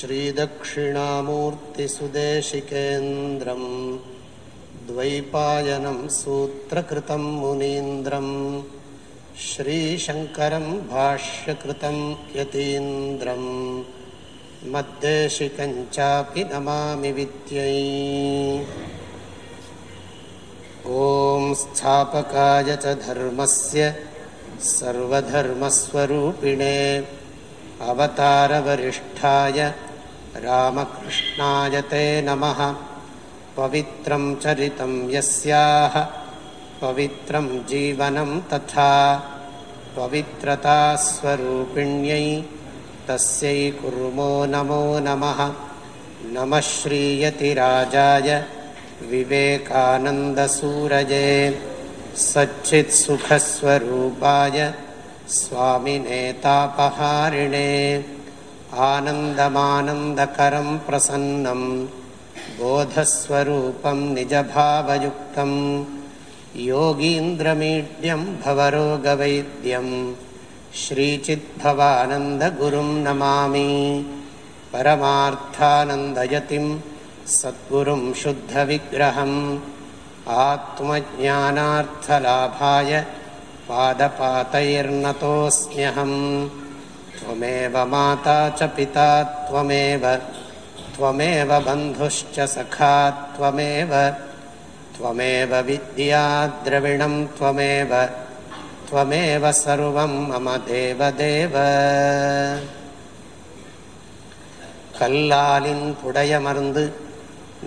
श्रीदक्षिणामूर्तिसुदेशिकेन्द्रम् द्वैपायनं सूत्रकृतं मुनीन्द्रम् श्रीशङ्करं भाष्यकृतं यतीन्द्रम् मद्देशिकञ्चापि नमामि विद्यै। स्थापकाय च धर्मस्य सर्वधर्मस्वरूपिणे अवतारवरिष्ठाय रामकृष्णाय ते नमः। पवित्रं चरितं यस्याः, पवित्रं जीवनं तथा, पवित्रतास्वरूपिण्यै तस्यै कुर्मो नमो नमः। नमः श्रीयतिराजाय विवेकानन्दसूरजे, सच्चित्सुखस्वरूपाय स्वामिने तापहारिणे आनन्दमानन्दकरं प्रसन्नं बोधस्वरूपं निजभावयुक्तं योगीन्द्रमीड्यं भवरोगवैद्यं श्रीचिद्भवानन्दगुरुं नमामि परमार्थानन्दयतिं सद्गुरुं शुद्धविग्रहम् आत्मज्ञानार्थलाभाय पादपातैर्नतोऽस्म्यहम् त्वमेव माता च पिता त्वमेव त्वमेव बन्धुश्च सखा त्वमेव त्वमेव विद्याद्रविणं त्वमेव त्वमेव सर्वं मम देवदेव கல்லாலின் புடையமர்ந்து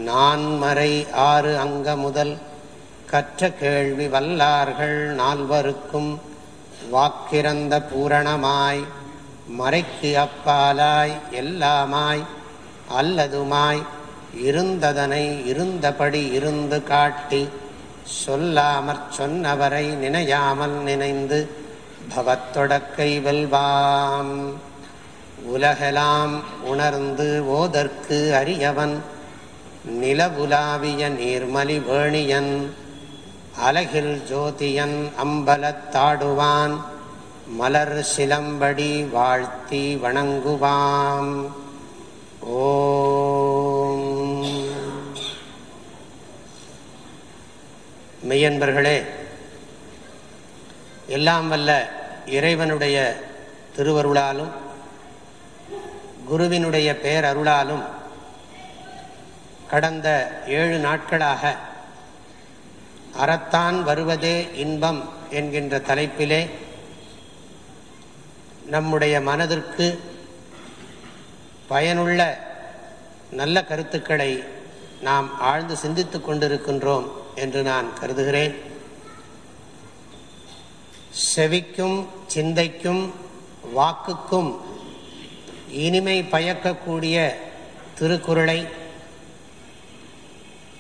நான்மறை ஆறு அங்க முதல் கற்ற கேள்வி வல்லார்கள் நால்வருக்கும் வாக்கிறந்த பூரணமாய் மறைக்கு அப்பாலாய் எல்லாமாய் அல்லதுமாய் இருந்ததனை இருந்தபடி இருந்து காட்டி சொல்லாமற் சொன்னவரை நினையாமல் நினைந்து பவத்தொடக்கை வெல்வாம். உலகலாம் உணர்ந்து ஓதற்கு அரியவன் நிலவுலாவிய நீர்மலி வேணியன் அலகில் ஜோதியன் அம்பலத்தாடுவான் மலர் சிலம்படி வாழ்த்தி வணங்குவாம். ஓம். மெய்யன்பர்களே எல்லாம் வல்ல இறைவனுடைய திருவருளாலும் குருவினுடைய பேரருளாலும் கடந்த ஏழு நாட்களாக அறத்தான் வருவதே இன்பம் என்கின்ற தலைப்பிலே நம்முடைய மனதிற்கு பயனுள்ள நல்ல கருத்துக்களை நாம் ஆழ்ந்து சிந்தித்து கொண்டிருக்கின்றோம் என்று நான் கருதுகிறேன். செவிக்கும் சிந்தைக்கும் வாக்குக்கும் இனிமை பயக்கக்கூடிய திருக்குறளை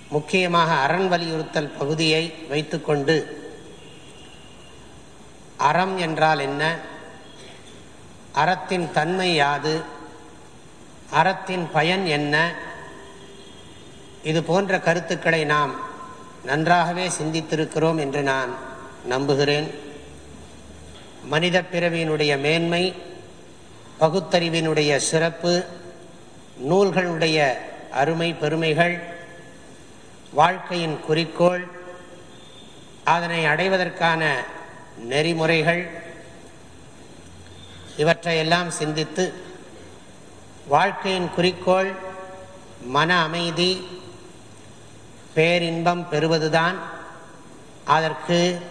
முக்கியமாக அரண் வலியுறுத்தல் பகுதியை வைத்துக்கொண்டு அறம் என்றால் என்ன? அறத்தின் தன்மை யாது? அறத்தின் பயன் என்ன? இது போன்ற கருத்துக்களை நாம் நன்றாகவே சிந்தித்திருக்கிறோம் என்று நான் நம்புகிறேன். மனித பிறவியினுடைய மேன்மை பகுத்தறிவினுடைய சிறப்பு நூல்களுடைய அருமை பெருமைகள் வாழ்க்கையின் குறிக்கோள் அதனை அடைவதற்கான நெறிமுறைகள் இவற்றையெல்லாம் சிந்தித்து வாழ்க்கையின் குறிக்கோள் மன அமைதி பேரின்பம் பெறுவதுதான். அதற்கு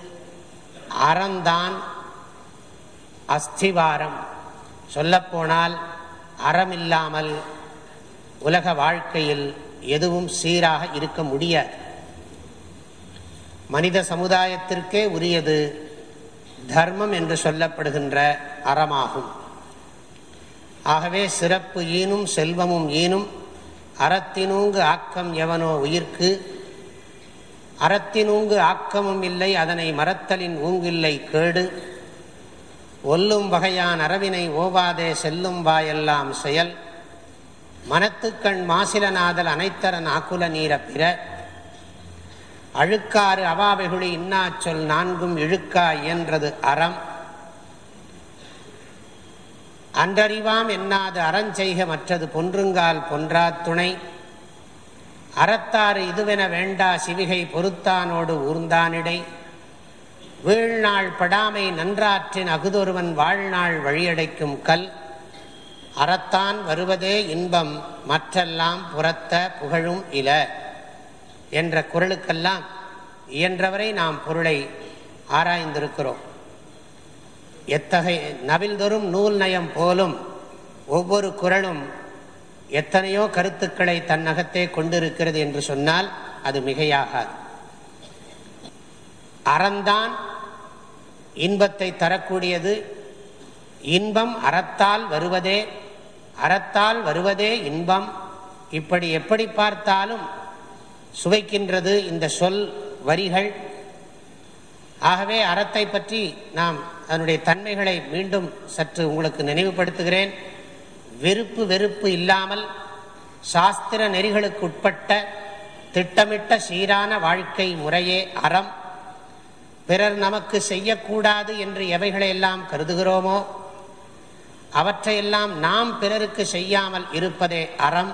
அறந்தான் அஸ்திவாரம். சொல்லப்போனால் அறமில்லாமல் உலக வாழ்க்கையில் எதுவும் சீராக இருக்க முடியாது. மனித சமுதாயத்திற்கே உரியது தர்மம் என்று சொல்லப்படுகின்ற அறமாகும். ஆகவே சிறப்பு ஈனும் செல்வமும் ஈனும் அறத்தினூங்கு ஆக்கம் எவனோ உயிர்க்கு அறத்தினூங்கு ஆக்கமும் இல்லை அதனை மறத்தலின் ஊங்கில்லை கேடு. ஒல்லும் வகையான் அறவினை ஓவாதே செல்லும் வாயெல்லாம் செயல். மனத்துக்கண் மாசிலநாதல் அனைத்தரன் ஆக்குல நீர பிற அழுக்காறு அவாவைகுழி இன்னாச்சொல் நான்கும் இழுக்கா இயன்றது அறம். அன்றறிவாம் என்னாது அறஞ்செய்க மற்றது பொன்றுங்கால் பொன்றா துணை. அறத்தாறு இதுவென வேண்டா சிவிகை பொறுத்தானோடு ஊர்ந்தானிடை. வீழ்நாள் படாமை நன்றாற்றின் அகுதொருவன் வாழ்நாள் வழியடைக்கும் கல். அறத்தான் வருவதே இன்பம் மற்றெல்லாம் புறத்த புகழும் இல. என்ற குரலுக்கெல்லாம் இயன்றவரை நாம் பொருளை ஆராய்ந்திருக்கிறோம். எத்தகைய நவில்தொறும் நூல் நயம் போலும் ஒவ்வொரு குரலும் எத்தனையோ கருத்துக்களை தன்னகத்தே கொண்டிருக்கிறது என்று சொன்னால் அது மிகையாகாது. அறந்தான் இன்பத்தை தரக்கூடியது. இன்பம் அறத்தால் வருவதே அறத்தால் வருவதே இன்பம். இப்படி எப்படி பார்த்தாலும் சுவைக்கின்றது இந்த சொல் வரிகள். ஆகவே அறத்தை பற்றி நாம் அதனுடைய தன்மைகளை மீண்டும் சற்று உங்களுக்கு நினைவுபடுத்துகிறேன். வெறுப்பு வெறுப்பு இல்லாமல் சாஸ்திர நெறிகளுக்கு உட்பட்ட திட்டமிட்ட சீரான வாழ்க்கை முறையே அறம். பிறர் நமக்கு செய்யக்கூடாது என்று எவைகளையெல்லாம் கருதுகிறோமோ அவற்றையெல்லாம் நாம் பிறருக்கு செய்யாமல் இருப்பதே அறம்.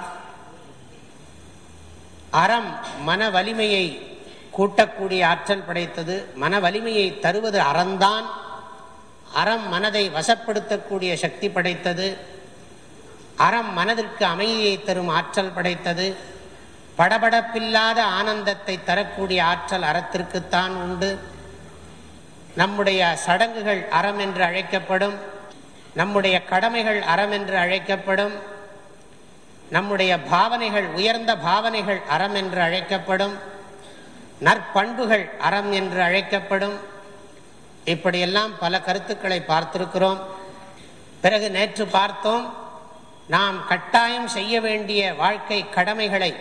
அறம் மன வலிமையை கூட்டக்கூடிய ஆற்றல் படைத்தது. மன வலிமையை தருவது அறந்தான் அறம் மனதை வசப்படுத்தக்கூடிய சக்தி படைத்தது. அறம் மனதிற்கு அமைதியை தரும் ஆற்றல் படைத்தது. படபடப்பில்லாத ஆனந்தத்தை தரக்கூடிய ஆற்றல் அறத்திற்குத்தான் உண்டு. நம்முடைய சடங்குகள் அறம் என்று அழைக்கப்படும். நம்முடைய கடமைகள் அறம் என்று அழைக்கப்படும். நம்முடைய பாவனைகள் உயர்ந்த பாவனைகள் அறம் என்று அழைக்கப்படும். நற்பண்புகள் அறம் என்று அழைக்கப்படும். இப்படியெல்லாம் பல கருத்துக்களை பார்த்திருக்கிறோம். பிறகு நேற்று பார்த்தோம் நாம் கட்டாயம் செய்ய வேண்டிய வாழ்க்கை கடமைகளை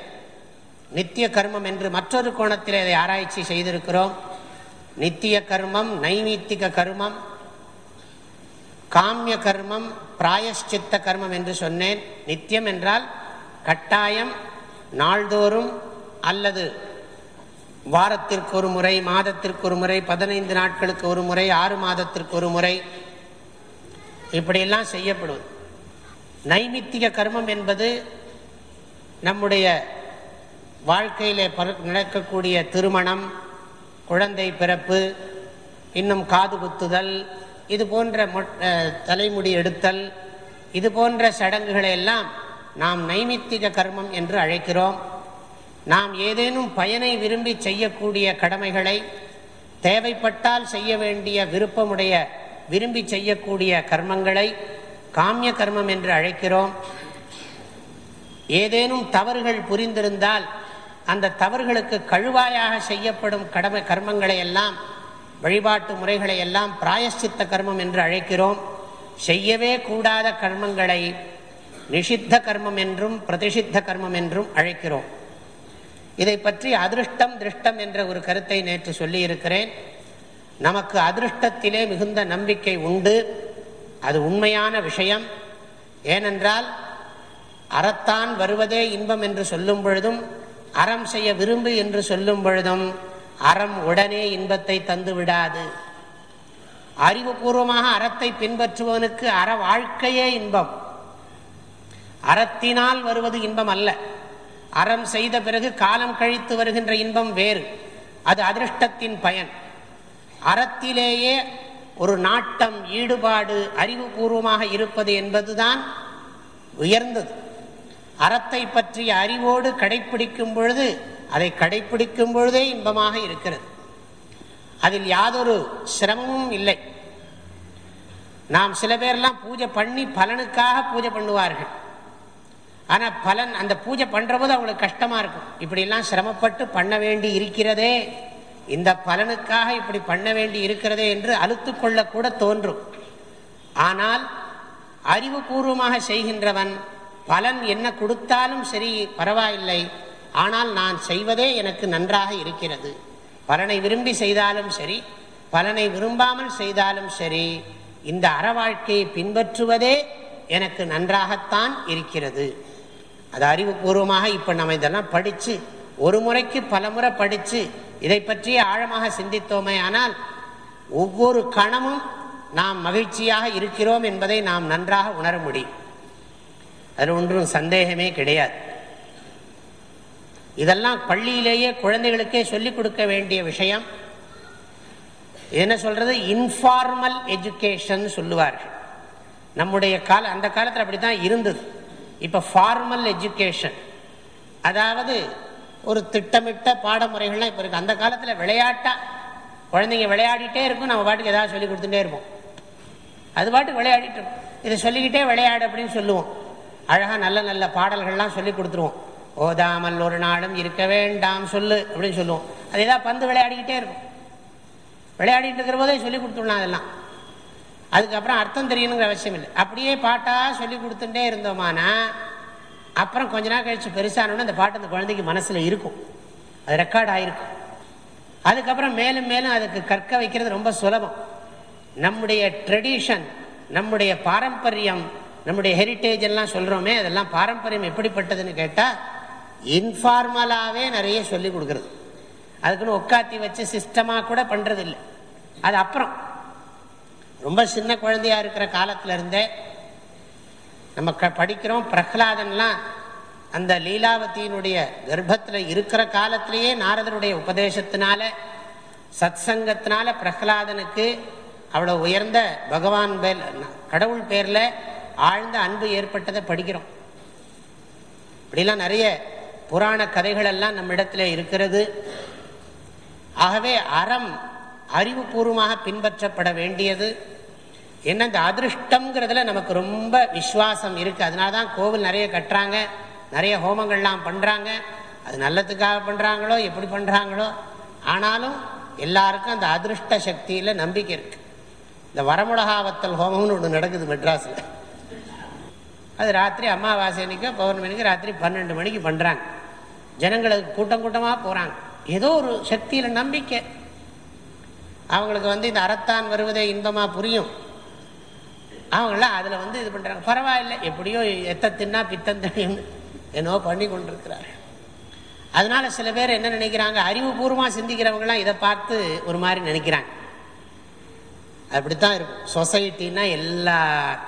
நித்திய கர்மம் என்று மற்றொரு கோணத்தில் அதை ஆராய்ச்சி செய்திருக்கிறோம். நித்திய கர்மம் நைமித்திக கர்மம் காமிய கர்மம் பிராயஷ்சித்த கர்மம் என்று சொன்னேன். நித்தியம் என்றால் கட்டாயம் நாள்தோறும் அல்லது வாரத்திற்கு ஒரு முறை மாதத்திற்கு ஒரு முறை பதினைந்து நாட்களுக்கு ஒரு முறை ஆறு மாதத்திற்கு ஒரு முறை இப்படியெல்லாம் செய்யப்படுவது நைமித்திக கர்மம் என்பது நம்முடைய வாழ்க்கையில் நடக்கக்கூடிய திருமணம் குழந்தை பிறப்பு இன்னும் காது குத்துதல் இது போன்ற தலைமுடி எடுத்தல் இது போன்ற சடங்குகளை எல்லாம் நாம் நைமித்திக கர்மம் என்று அழைக்கிறோம். நாம் ஏதேனும் பயனை விரும்பி செய்யக்கூடிய கடமைகளை தேவைப்பட்டால் செய்ய வேண்டிய விருப்பமுடைய விரும்பி செய்யக்கூடிய கர்மங்களை காமிய கர்மம் என்று அழைக்கிறோம். ஏதேனும் தவறுகள் புரிந்திருந்தால் அந்த தவறுகளுக்கு கழுவாயாக செய்யப்படும் கடமை கர்மங்களை எல்லாம் வழிபாட்டு முறைகளை எல்லாம் பிராயஷ்சித்த கர்மம் என்று அழைக்கிறோம். செய்யவே கூடாத கர்மங்களை நிஷித்த கர்மம் என்றும் பிரதிஷித்த கர்மம் என்றும் அழைக்கிறோம். இதை பற்றி அதிருஷ்டம் திருஷ்டம் என்ற ஒரு கருத்தை நேற்று சொல்லியிருக்கிறேன். நமக்கு அதிருஷ்டத்திலே மிகுந்த நம்பிக்கை உண்டு. அது உண்மையான விஷயம். ஏனென்றால் அறத்தான் வருவதே இன்பம் என்று சொல்லும் பொழுதும் அறம் செய்ய விரும்பு என்று சொல்லும் பொழுதும் அறம் உடனே இன்பத்தை தந்து விடாது அறிவுபூர்வமாக அறத்தை பின்பற்றுவனுக்கு அற வாழ்க்கையே இன்பம். அறத்தினால் வருவது இன்பம் அல்ல. அறம் செய்த பிறகு காலம் கழித்து வருகின்ற இன்பம் வேறு. அது அதிருஷ்டத்தின் பயன். அறத்திலேயே ஒரு நாட்டம் ஈடுபாடு அறிவுபூர்வமாக இருப்பது என்பதுதான் உயர்ந்தது. அறத்தை பற்றிய அறிவோடு கடைபிடிக்கும் பொழுது அதை கடைபிடிக்கும் பொழுதே இன்பமாக இருக்கிறது. அதில் யாதொரு சிரமமும் இல்லை. நாம் சில பேர்லாம் பூஜை பண்ணி பலனுக்காக பூஜை பண்ணுவார்கள். ஆனால் பலன் அந்த பூஜை பண்ணுற போது அவங்களுக்கு கஷ்டமாக இருக்கும். இப்படிலாம் சிரமப்பட்டு பண்ண வேண்டி இருக்கிறதே இந்த பலனுக்காக இப்படி பண்ண வேண்டி இருக்கிறதே என்று அழுத்து கொள்ளக்கூட தோன்றும். ஆனால் அறிவுபூர்வமாக செய்கின்றவன் பலன் என்ன கொடுத்தாலும் சரி பரவாயில்லை. ஆனால் நான் செய்வதே எனக்கு நன்றாக இருக்கிறது. பலனை விரும்பி செய்தாலும் சரி பலனை விரும்பாமல் செய்தாலும் சரி இந்த அற வாழ்க்கையை பின்பற்றுவதே எனக்கு நன்றாகத்தான் இருக்கிறது. அது அறிவுபூர்வமாக இப்போ நம்ம இதெல்லாம் படித்து ஒரு முறைக்கு பல முறை படித்து இதை பற்றி ஆழமாக சிந்தித்தோமே ஆனால் ஒவ்வொரு கணமும் நாம் மகிழ்ச்சியாக இருக்கிறோம் என்பதை நாம் நன்றாக உணர முடியும். அதில் ஒன்றும் சந்தேகமே கிடையாது. இதெல்லாம் பள்ளியிலேயே குழந்தைகளுக்கே சொல்லிக் கொடுக்க வேண்டிய விஷயம். என்ன சொல்றது? இன்ஃபார்மல் எஜுகேஷன் சொல்லுவார்கள். நம்முடைய கால அந்த காலத்தில் அப்படித்தான் இருந்தது. இப்போ ஃபார்மல் எஜுகேஷன் அதாவது ஒரு திட்டமிட்ட பாடமுறைகள்லாம் இப்போ இருக்கு. அந்த காலத்தில் விளையாட்டா குழந்தைங்க விளையாடிட்டே இருக்கும் நம்ம பாட்டுக்கு ஏதாவது சொல்லி கொடுத்துட்டே இருப்போம். அது பாட்டுக்கு விளையாடிட்டு இதை சொல்லிக்கிட்டே விளையாடு அப்படின்னு சொல்லுவோம். அழகாக நல்ல நல்ல பாடல்கள்லாம் சொல்லி கொடுத்துருவோம். ஓதாமல் ஒரு நாளும் இருக்க வேண்டாம் சொல்லு அப்படின்னு சொல்லுவோம். அது தான் பந்து விளையாடிக்கிட்டே இருக்கும். விளையாடிட்டு இருக்கிற போதே சொல்லி கொடுத்துடலாம் அதெல்லாம். அதுக்கப்புறம் அர்த்தம் தெரியணுங்கிற அவசியம் இல்லை. அப்படியே பாட்டாக சொல்லி கொடுத்துட்டே இருந்தோமானா அப்புறம் கொஞ்ச நாள் கழிச்சு பெருசானோன்னு அந்த பாட்டு அந்த குழந்தைக்கு மனசில் இருக்கும். அது ரெக்கார்ட் ஆகிருக்கும் அதுக்கப்புறம் மேலும் மேலும் அதுக்கு கற்க வைக்கிறது ரொம்ப சுலபம். நம்முடைய ட்ரெடிஷன் நம்முடைய பாரம்பரியம் நம்முடைய ஹெரிட்டேஜ் எல்லாம் சொல்கிறோமே அதெல்லாம் பாரம்பரியம் எப்படிப்பட்டதுன்னு கேட்டால் இன்ஃபார்மலாகவே நிறைய சொல்லி கொடுக்கறது. அதுக்குன்னு உட்காத்தி வச்சு சிஸ்டமாக கூட பண்றது இல்லை அது அப்புறம். ரொம்ப சின்ன குழந்தையா இருக்கிற காலத்துல இருந்தே நம்ம க- படிக்கிறோம் பிரகலாதன்லாம் அந்த லீலாவதியினுடைய கர்ப்பத்தில் இருக்கிற காலத்திலேயே நாரதனுடைய உபதேசத்தினால சத்சங்கத்தினால பிரகலாதனுக்கு அவ்வளோ உயர்ந்த பகவான் பேர் கடவுள் பேரில் ஆழ்ந்த அன்பு ஏற்பட்டதை படிக்கிறோம். இப்படிலாம் நிறைய புராண கதைகளெல்லாம் நம்மிடத்தில் நம்ம இருக்கிறது. ஆகவே அறம் அறிவுபூர்வமாக பின்பற்றப்பட வேண்டியது. என்ன இந்த அதிருஷ்டம்ங்கிறதுல நமக்கு ரொம்ப விசுவாசம் இருக்குது அதனால தான் கோவில் நிறைய கட்டுறாங்க நிறைய ஹோமங்கள்லாம் பண்ணுறாங்க அது நல்லதுக்காக பண்ணுறாங்களோ எப்படி பண்ணுறாங்களோ ஆனாலும் எல்லாருக்கும் அந்த அதிருஷ்ட சக்தியில் நம்பிக்கை இருக்கு. இந்த வரமுடகாவத்தல் ஹோமம்னு ஒன்று நடக்குது மெட்ராஸில். அது ராத்திரி அமாவாசை அன்னைக்கு பௌர்ணமிக்கு ராத்திரி பன்னெண்டு மணிக்கு பண்ணுறாங்க ஜனங்களுக்கு கூட்டம் கூட்டமாக போகிறாங்க ஏதோ ஒரு சக்தியில் நம்பிக்கை. அவங்களுக்கு வந்து இந்த அறத்தான் வருவதே இன்பமாக புரியும். அவங்களாம் அதில் வந்து இது பண்ணுறாங்க பரவாயில்லை எப்படியோ எத்த தின்னா பித்தம் தெரியும்னு என்னவோ பண்ணி கொண்டிருக்கிறார். அதனால சில பேர் என்ன நினைக்கிறாங்க? அறிவுபூர்வமாக சிந்திக்கிறவங்களாம் இதை பார்த்து ஒரு மாதிரி நினைக்கிறாங்க. அப்படித்தான் இருக்கும். சொசைட்டின்னா எல்லா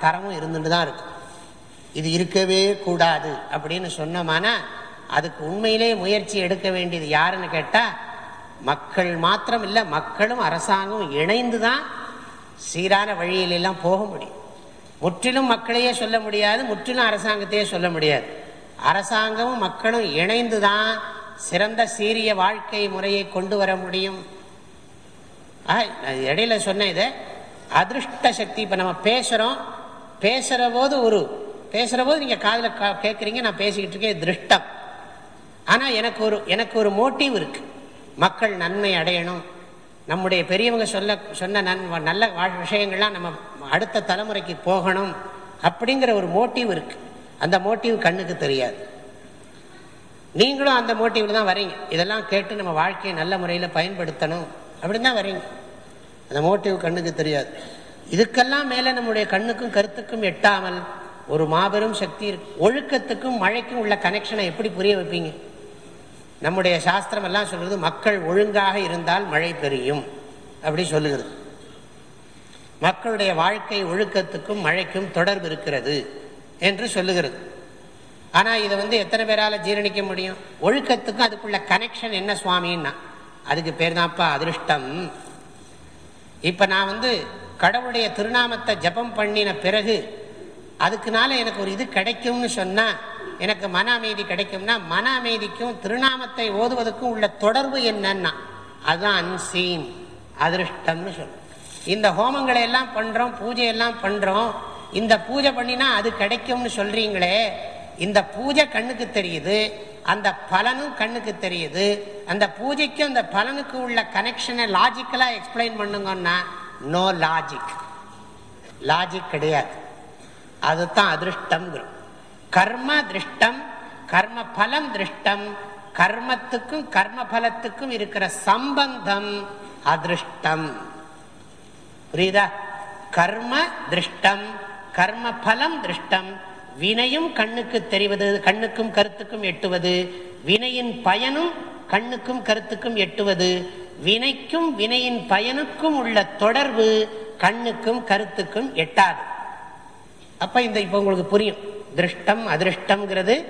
தரமும் இருந்துட்டு தான் இருக்கும். இது இருக்கவே கூடாது அப்படின்னு சொன்னோமானா அதுக்கு உண்மையிலே முயற்சி எடுக்க வேண்டியது யாருன்னு கேட்டா மக்கள் மாத்திரம் இல்லை மக்களும் அரசாங்கமும் இணைந்து தான் சீரான வழியிலெல்லாம் போக முடியும். முற்றிலும் மக்களையே சொல்ல முடியாது முற்றிலும் அரசாங்கத்தையே சொல்ல முடியாது. அரசாங்கமும் மக்களும் இணைந்து தான் சிறந்த சீரிய வாழ்க்கை முறையை கொண்டு வர முடியும். நான் இடையில சொன்னேன் இதை. அதிருஷ்ட சக்தி இப்ப நம்ம பேசுறோம். பேசுற போது ஒரு பேசுற போது நீங்க காதில் கா- கேட்கறீங்க நான் பேசிக்கிட்டு இருக்கேன் திருஷ்டம். ஆனால் எனக்கு ஒரு எனக்கு ஒரு மோட்டிவ் இருக்கு. மக்கள் நன்மை அடையணும். நம்முடைய பெரியவங்க சொல்ல சொன்ன நன் நல்ல விஷயங்கள்லாம் நம்ம அடுத்த தலைமுறைக்கு போகணும் அப்படிங்கிற ஒரு மோட்டிவ் இருக்கு. அந்த மோட்டிவ் கண்ணுக்கு தெரியாது. நீங்களும் அந்த மோட்டிவில் தான் வரீங்க. இதெல்லாம் கேட்டு நம்ம வாழ்க்கையை நல்ல முறையில் பயன்படுத்தணும் அப்படின்னு தான் வரீங்க. அந்த மோட்டிவ் கண்ணுக்கு தெரியாது. இதுக்கெல்லாம் மேலே நம்முடைய கண்ணுக்கும் கருத்துக்கும் எட்டாமல் ஒரு மாபெரும் சக்தி இருக்கு. ஒழுக்கத்துக்கும் மழைக்கும் உள்ள கனெக்ஷனை எப்படி புரிய வைப்பீங்க? நம்முடைய சாஸ்திரம் எல்லாம் சொல்றது மக்கள் ஒழுங்காக இருந்தால் மழை பெரியும் அப்படி சொல்லுகிறது மக்களுடைய வாழ்க்கை ஒழுக்கத்துக்கும் மழைக்கும் தொடர்பு இருக்கிறது என்று சொல்லுகிறது. ஆனால் இதை வந்து எத்தனை பேரால் ஜீரணிக்க முடியும்? ஒழுக்கத்துக்கும் அதுக்குள்ள கனெக்ஷன் என்ன சுவாமின்னா அதுக்கு பேர் தான்ப்பா அதிருஷ்டம். இப்போ நான் வந்து கடவுளுடைய திருநாமத்தை ஜபம் பண்ணின பிறகு அதுக்குனால எனக்கு ஒரு இது கிடைக்கும்னு சொன்னால் எனக்கு மன அமைதி கிடைக்கும்னா மன அமைதிக்கும் திருநாமத்தை ஓதுவதற்கும் உள்ள தொடர்பு என்னன்னா அதுதான் அன்சீன் அதிருஷ்டம்னு சொல்லும் இந்த ஹோமங்களை எல்லாம் பண்றோம் பூஜை எல்லாம் பண்றோம். இந்த பூஜை பண்ணினா அது கிடைக்கும்னு சொல்றீங்களே இந்த பூஜை கண்ணுக்கு தெரியுது அந்த பலனும் கண்ணுக்கு தெரியுது. அந்த பூஜைக்கும் அந்த பலனுக்கு உள்ள கனெக்ஷனை லாஜிக்கலா எக்ஸ்பிளைன் பண்ணுங்கன்னா நோ லாஜிக் லாஜிக் கிடையாது. அதுதான் அதிருஷ்டம் கர்ம திருஷ்டம் கர்ம பலம் திருஷ்டம் கர்மத்துக்கும் கர்ம பலத்துக்கும் இருக்கிற சம்பந்தம் அதிருஷ்டம். புரியுதா? கர்ம திருஷ்டம் கர்ம பலம் திருஷ்டம் வினையும் கண்ணுக்கு தெரிவது கண்ணுக்கும் கருத்துக்கும் எட்டுவது வினையின் பயனும் கண்ணுக்கும் கருத்துக்கும் எட்டுவது வினைக்கும் வினையின் பயனுக்கும் உள்ள தொடர்பு கண்ணுக்கும் கருத்துக்கும் எட்டாது. அப்ப இந்த இப்ப உங்களுக்கு புரியும். திருஷ்டம் அதிருஷ்டம்ங்கிறது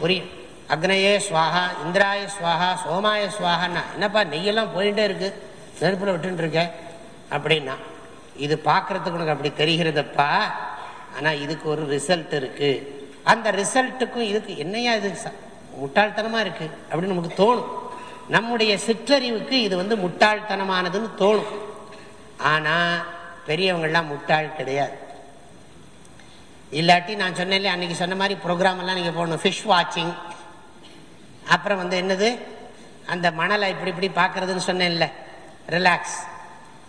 புரியும். அக்னயே ஸ்வாஹா இந்திராய சுவாகா சோமாய சுவாகான்னா என்னப்பா நெய்யெல்லாம் போயிட்டே இருக்கு நெருப்புல விட்டுன்னு இருக்க? அப்படின்னா இது பார்க்கறதுக்கு உனக்கு அப்படி தெரிகிறதப்பா? ஆனா இதுக்கு ஒரு ரிசல்ட் இருக்கு. அந்த ரிசல்ட்டுக்கும் இதுக்கு என்னையா இது முட்டாள்தனமாக முட்டாள்தனமா இருக்கு? அப்படின்னு நமக்கு தோணும். நம்முடைய சிற்றறிவுக்கு இது வந்து முட்டாள்தனமானதுன்னு தோணும். ஆனா பெரியவங்கள்லாம் முட்டாள் கிடையாது. இல்லாட்டி நான் சொன்னேன் அன்னைக்கு சொன்ன மாதிரி ப்ரோக்ராம் எல்லாம் நீங்க போடணும். ஃபிஷ் வாட்சிங் அப்புறம் வந்து என்னது? அந்த மணலை இப்படி இப்படி பார்க்கறதுன்னு சொன்னேன்ல. ரிலாக்ஸ்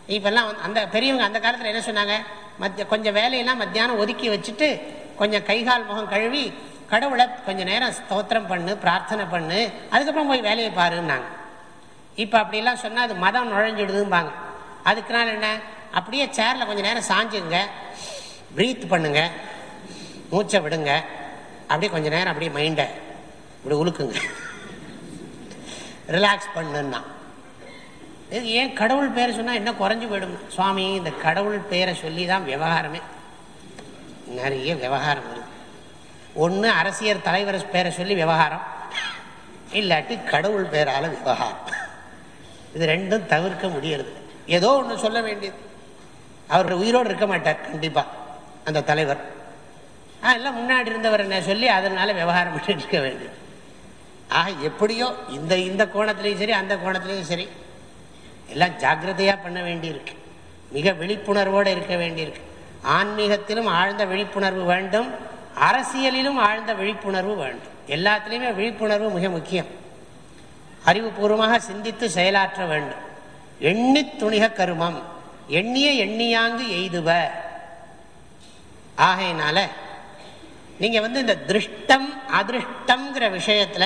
இப்போல்லாம் அந்த பெரியவங்க அந்த காலத்தில் என்ன சொன்னாங்க? மத்திய கொஞ்சம் வேலையெல்லாம் மத்தியானம் ஒதுக்கி வச்சுட்டு கொஞ்சம் கைகால் முகம் கழுவி கடவுளை கொஞ்சம் நேரம் ஸ்தோத்திரம் பண்ணு பிரார்த்தனை பண்ணு அதுக்கப்புறம் போய் வேலையை பாருன்னாங்க. இப்போ அப்படிலாம் சொன்னால் அது மதம் நுழைஞ்சிடுதும்பாங்க. அதுக்குனால என்ன? அப்படியே சேரில் கொஞ்சம் நேரம் சாஞ்சுங்க. ப்ரீத் பண்ணுங்கள் மூச்சை விடுங்க. அப்படியே கொஞ்ச நேரம் அப்படியே மைண்டை இப்படி உழுக்குங்க. ரிலாக்ஸ் பண்ணுன்னா. இது ஏன் கடவுள் பேரை சொன்னால் என்ன குறைஞ்சி போயிடும்? சுவாமி இந்த கடவுள் பேரை சொல்லி தான் விவகாரமே. நிறைய விவகாரம் இருக்கு. ஒன்று அரசியல் தலைவர் பேரை சொல்லி விவகாரம். இல்லாட்டி கடவுள் பேரால விவகாரம். இது ரெண்டும் தவிர்க்க முடியறது. ஏதோ ஒன்று சொல்ல வேண்டியது. அவர் உயிரோடு இருக்க மாட்டார் கண்டிப்பாக அந்த தலைவர். எல்லாம் முன்னாடி இருந்தவர் என்ன சொல்லி அதனால விவகாரம் பண்ணிட்டு இருக்க வேண்டியது ஆக எப்படியோ இந்த இந்த கோணத்திலையும் சரி அந்த கோணத்திலையும் சரி எல்லாம் ஜாக்கிரதையாக பண்ண வேண்டியிருக்கு. மிக விழிப்புணர்வோடு இருக்க வேண்டியிருக்கு. ஆன்மீகத்திலும் ஆழ்ந்த விழிப்புணர்வு வேண்டும். அரசியலிலும் ஆழ்ந்த விழிப்புணர்வு வேண்டும். எல்லாத்துலேயுமே விழிப்புணர்வு மிக முக்கியம். அறிவுபூர்வமாக சிந்தித்து செயலாற்ற வேண்டும். எண்ணி துணிக கருமம். எண்ணிய எண்ணியாங்கு எய்துவ ஆகையினால நீங்க வந்து இந்த திருஷ்டம் அதிருஷ்டம்ங்கிற விஷயத்துல